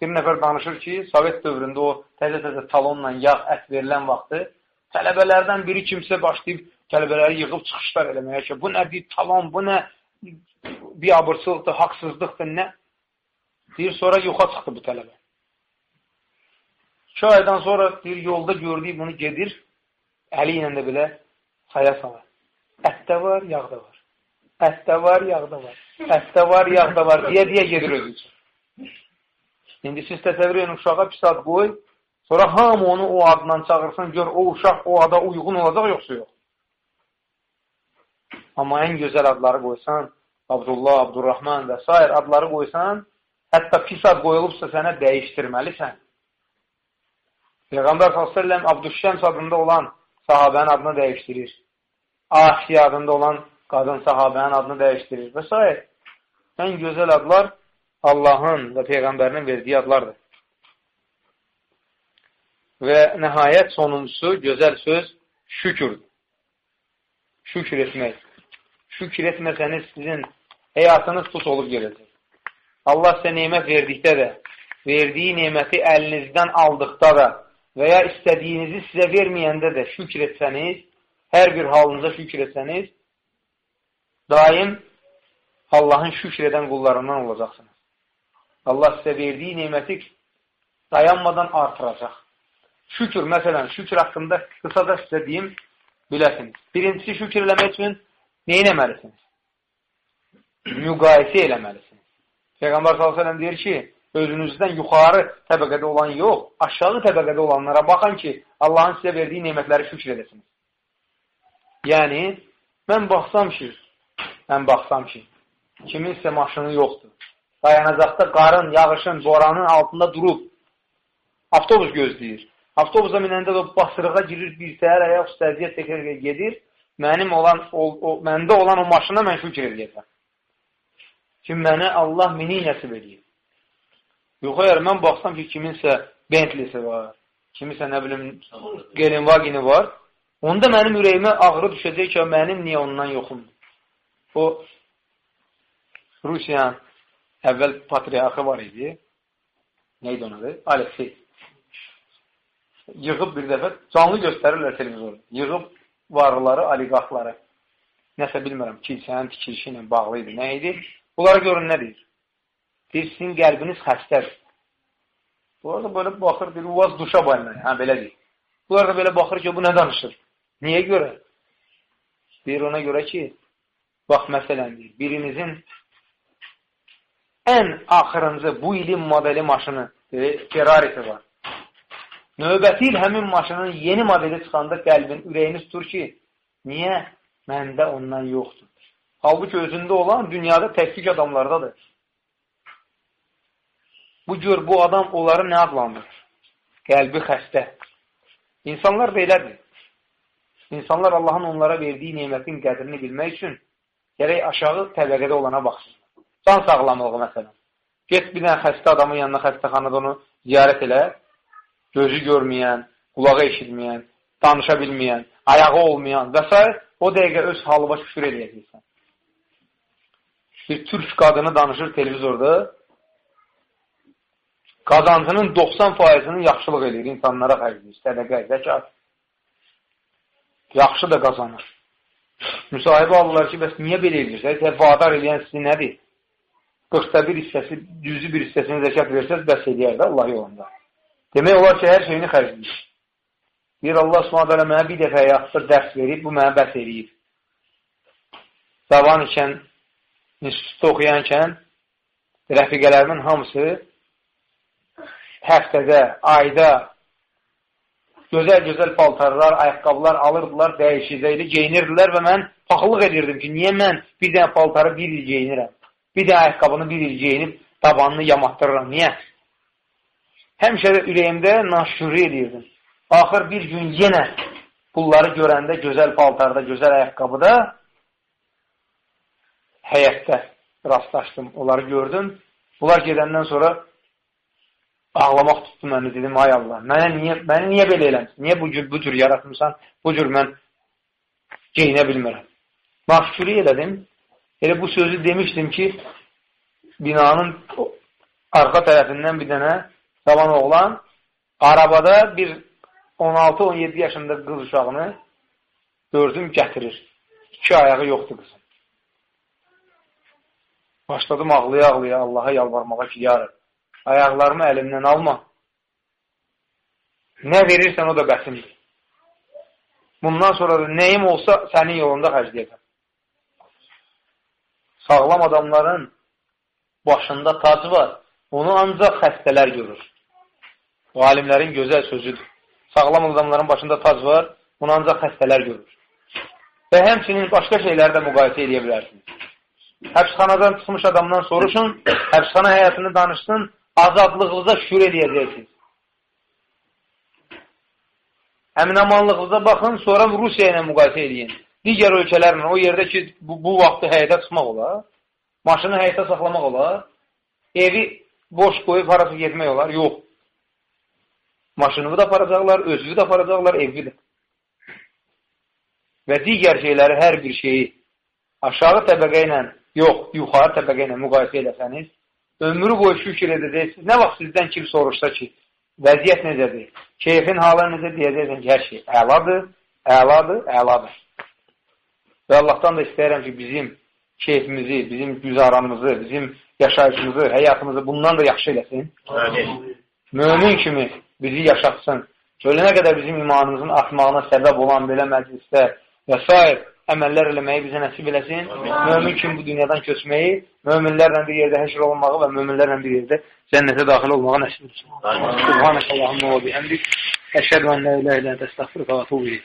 Bir nəfər danışır ki, Sovet dövründə o təzə-təzə talonla yağ, ət verilən vaxtı tələbələrdən biri kimsə başlayıb tələbələri yığıb çıxışlar eləməyə ki, bu nədir, talon, bu nə biabırsılıqdır, haqsızlıqdır, nə? Deyir, sonra yoxa çıxdı bu tələbə. İki aydan sonra deyir, yolda gördüyü bunu gedir, əli ilə də belə saya salar. Ətdə var, yağda var. Ətdə var, yağda var. Ətdə var, yağda var deyə-deyə gedir özü üçün. İndi siz təsəvvür edin, uşağa pis ad qoy, sonra hamı onu o adla çağırsın, gör o uşaq o ada uyğun olacaq, yoxsa yox. Amma ən gözəl adları qoysan, Abdullah, Abdurrahman və s. adları qoysan, hətta pis ad qoyulubsa sənə dəyişdirməlisən. Peyğəmbər s.ə.v Abdüşşəms adında olan sahabənin adını dəyişdirir. Asiya adında olan qadın sahabənin adını dəyişdirir və s. Ən gözəl adlar Allahın və Peyğəmbərinin verdiyi adlardır. Və nəhayət sonuncusu gözəl söz şükürdür. Şükür etmək. Şükür etməsəniz sizin həyatınız pus olub gələcək. Allah sizə nemət verdikdə də, verdiyi neməti əlinizdən aldıqda da və ya istədiyinizi sizə verməyəndə də şükür etsəniz, hər bir halınıza şükür etsəniz, daim Allahın şükür edən qullarından olacaqsınız. Allah sizə verdiyi neməti dayanmadan artıracaq. Şükür, məsələn, şükür haqqında qısaca sizə deyim, biləsiniz. Birincisi, şükür eləmək üçün nə eləməlisiniz? Müqayisə eləməlisiniz. Peyğəmbər s.ə.v deyir ki, özünüzdən yuxarı təbəqədə olan yox, aşağı təbəqədə olanlara baxın ki, Allahın sizə verdiyi nemətləri şükür edəsiniz. Yəni, mən baxsam ki, mən baxsam ki, kiminsə maşını yoxdur. Dayanacaqda qarın, yağışın, boranın altında durub, avtobus gözləyir. Avtobusa minəndə də basırığa girir, bir səhər ayaq üstə əziyyət çəkər gedir. Mənim olan, o, o, məndə olan o maşına mən şükür edəcəm. Ki, mənə Allah mini nəsib edir. Yox, əgər mən baxsam ki, kiminsə Bentlisi var, kiminsə, nə bilim, Gelenvagini var, onda mənim ürəyimə ağrı düşəcək ki, mənim niyə ondan yoxumdur? o Rusiyanın əvvəl patriarxı var idi. Neydi onun adı? Aleksey. Yığıb bir dəfə canlı göstərirlər televizorda. Yığıb varlıları, oliqarxları. Nəsə bilmirəm, kilsənin tikilişi ilə bağlı idi. Nə idi? Bunlara görün nə deyir? Deyir, sizin qəlbiniz xəstədir. Bunlar da belə baxır, deyir, uvaz duşa bayına. Hə, belə deyir. Bunlar da belə baxır ki, bu nə danışır? Niyə görə? Deyir ona görə ki, bax, məsələn, deyir, birinizin ən axırıncı bu ilin modeli maşını, deyir, Ferrari-si var. Növbəti il həmin maşının yeni modeli çıxanda qəlbin, ürəyini tutur ki, niyə məndə ondan yoxdur? Halbuki özündə olan dünyada təklik adamlardadır. Bu gör, bu adam onları nə adlandır? Qəlbi xəstə. İnsanlar belədir. İnsanlar Allahın onlara verdiyi nemətin qədrini bilmək üçün gərək aşağı təbəqədə olana baxsın. Can sağlamlığı məsələn. Get bir dənə xəstə adamın yanına xəstəxanada onu ziyarət elə, gözü görməyən, qulağı eşitməyən, danışa bilməyən, ayağı olmayan və s. o dəqiqə öz halıva şükür eləyəcəksən. Bir türk qadını danışır televizorda, qazancının 90%-ni yaxşılıq edir, insanlara xərcləyir, sədəqə, zəkat. Yaxşı da qazanır. Müsahibə alırlar ki, bəs niyə belə edirsiniz? Vadar eləyən sizi nədir? 40-da bir hissəsi, cüzü bir hissəsini zəkat versəz, bəs eləyər də Allah yolunda. Demək olar ki, hər şeyini xərcləyir. Deyir, Allah s.ə.v. mənə bir dəfə həyatda dərs verib, bu mənə bəs eləyib. Zavan ikən, institutda oxuyankən, rəfiqələrimin hamısı həftədə, ayda gözəl-gözəl paltarlar, ayaqqabılar alırdılar, dəyişəcəkli, geyinirdilər və mən paxıllıq edirdim ki, niyə mən bir dənə paltarı bir il geyinirəm, bir dənə ayaqqabını bir il geyinib tabanını yamatdırıram, niyə? Həmişə də ürəyimdə naşürü edirdim. Axır bir gün yenə bunları görəndə gözəl paltarda, gözəl ayaqqabıda həyətdə rastlaşdım, onları gördüm. Bunlar gedəndən sonra ağlamaq tutdu məni, dedim, ay Allah, mənə niyə, məni niyə belə eləmsin? Niyə bu cür, bu cür yaratmışsan, bu cür mən geyinə bilmirəm. Mahşuri elədim. Elə bu sözü demişdim ki, binanın arxa tərəfindən bir dənə cavan oğlan arabada bir 16-17 yaşında qız uşağını gördüm, gətirir. İki ayağı yoxdur qızın. Başladım ağlaya-ağlaya Allaha yalvarmağa ki, yarın ayaqlarımı əlimdən alma. Nə verirsən, o da bəsimdir. Bundan sonra da nəyim olsa sənin yolunda xərcləyəcəm. Sağlam adamların başında tac var. Onu ancaq xəstələr görür. Bu alimlərin gözəl sözüdür. Sağlam adamların başında tac var, bunu ancaq xəstələr görür. Və həmçinin başqa şeyləri də müqayisə edə bilərsiniz. Həbsxanadan çıxmış adamdan soruşun, (coughs) həbsxana həyatını danışsın, azadlığınıza şükür eləyəcəksiniz. Əminamanlığınıza baxın, sonra Rusiya ilə müqayisə edin. Digər ölkələrlə, o yerdə ki, bu, bu vaxtı həyətə çıxmaq olar, maşını həyətə saxlamaq olar, evi boş qoyub harası getmək olar, yox. Maşınını da aparacaqlar, özünü də aparacaqlar, evi də. Və digər şeyləri, hər bir şeyi aşağı təbəqə ilə, yox, yuxarı təbəqə ilə müqayisə edəsəniz, ömrü boyu şükür edəcəksiniz. Nə vaxt sizdən kim soruşsa ki, vəziyyət necədir, keyfin halı necə deyəcəksən ki, hər şey əladır, əladır, əladır. Və Allahdan da istəyirəm ki, bizim keyfimizi, bizim güzaranımızı, bizim yaşayışımızı, həyatımızı bundan da yaxşı eləsin. Mömin kimi bizi yaşatsın. Ölənə qədər bizim imanımızın artmağına səbəb olan belə məclislər və s əməllər eləməyi bizə nəsib eləsin. Mömin kimi bu dünyadan köçməyi, möminlərlə bir yerdə həşr olmağı və möminlərlə bir yerdə cənnətə daxil olmağı nəsib etsin. Subhanəkə Allahümə və bihəmdik. Əşhədu ən la ilə ilə təstəxfiruka və tuğbi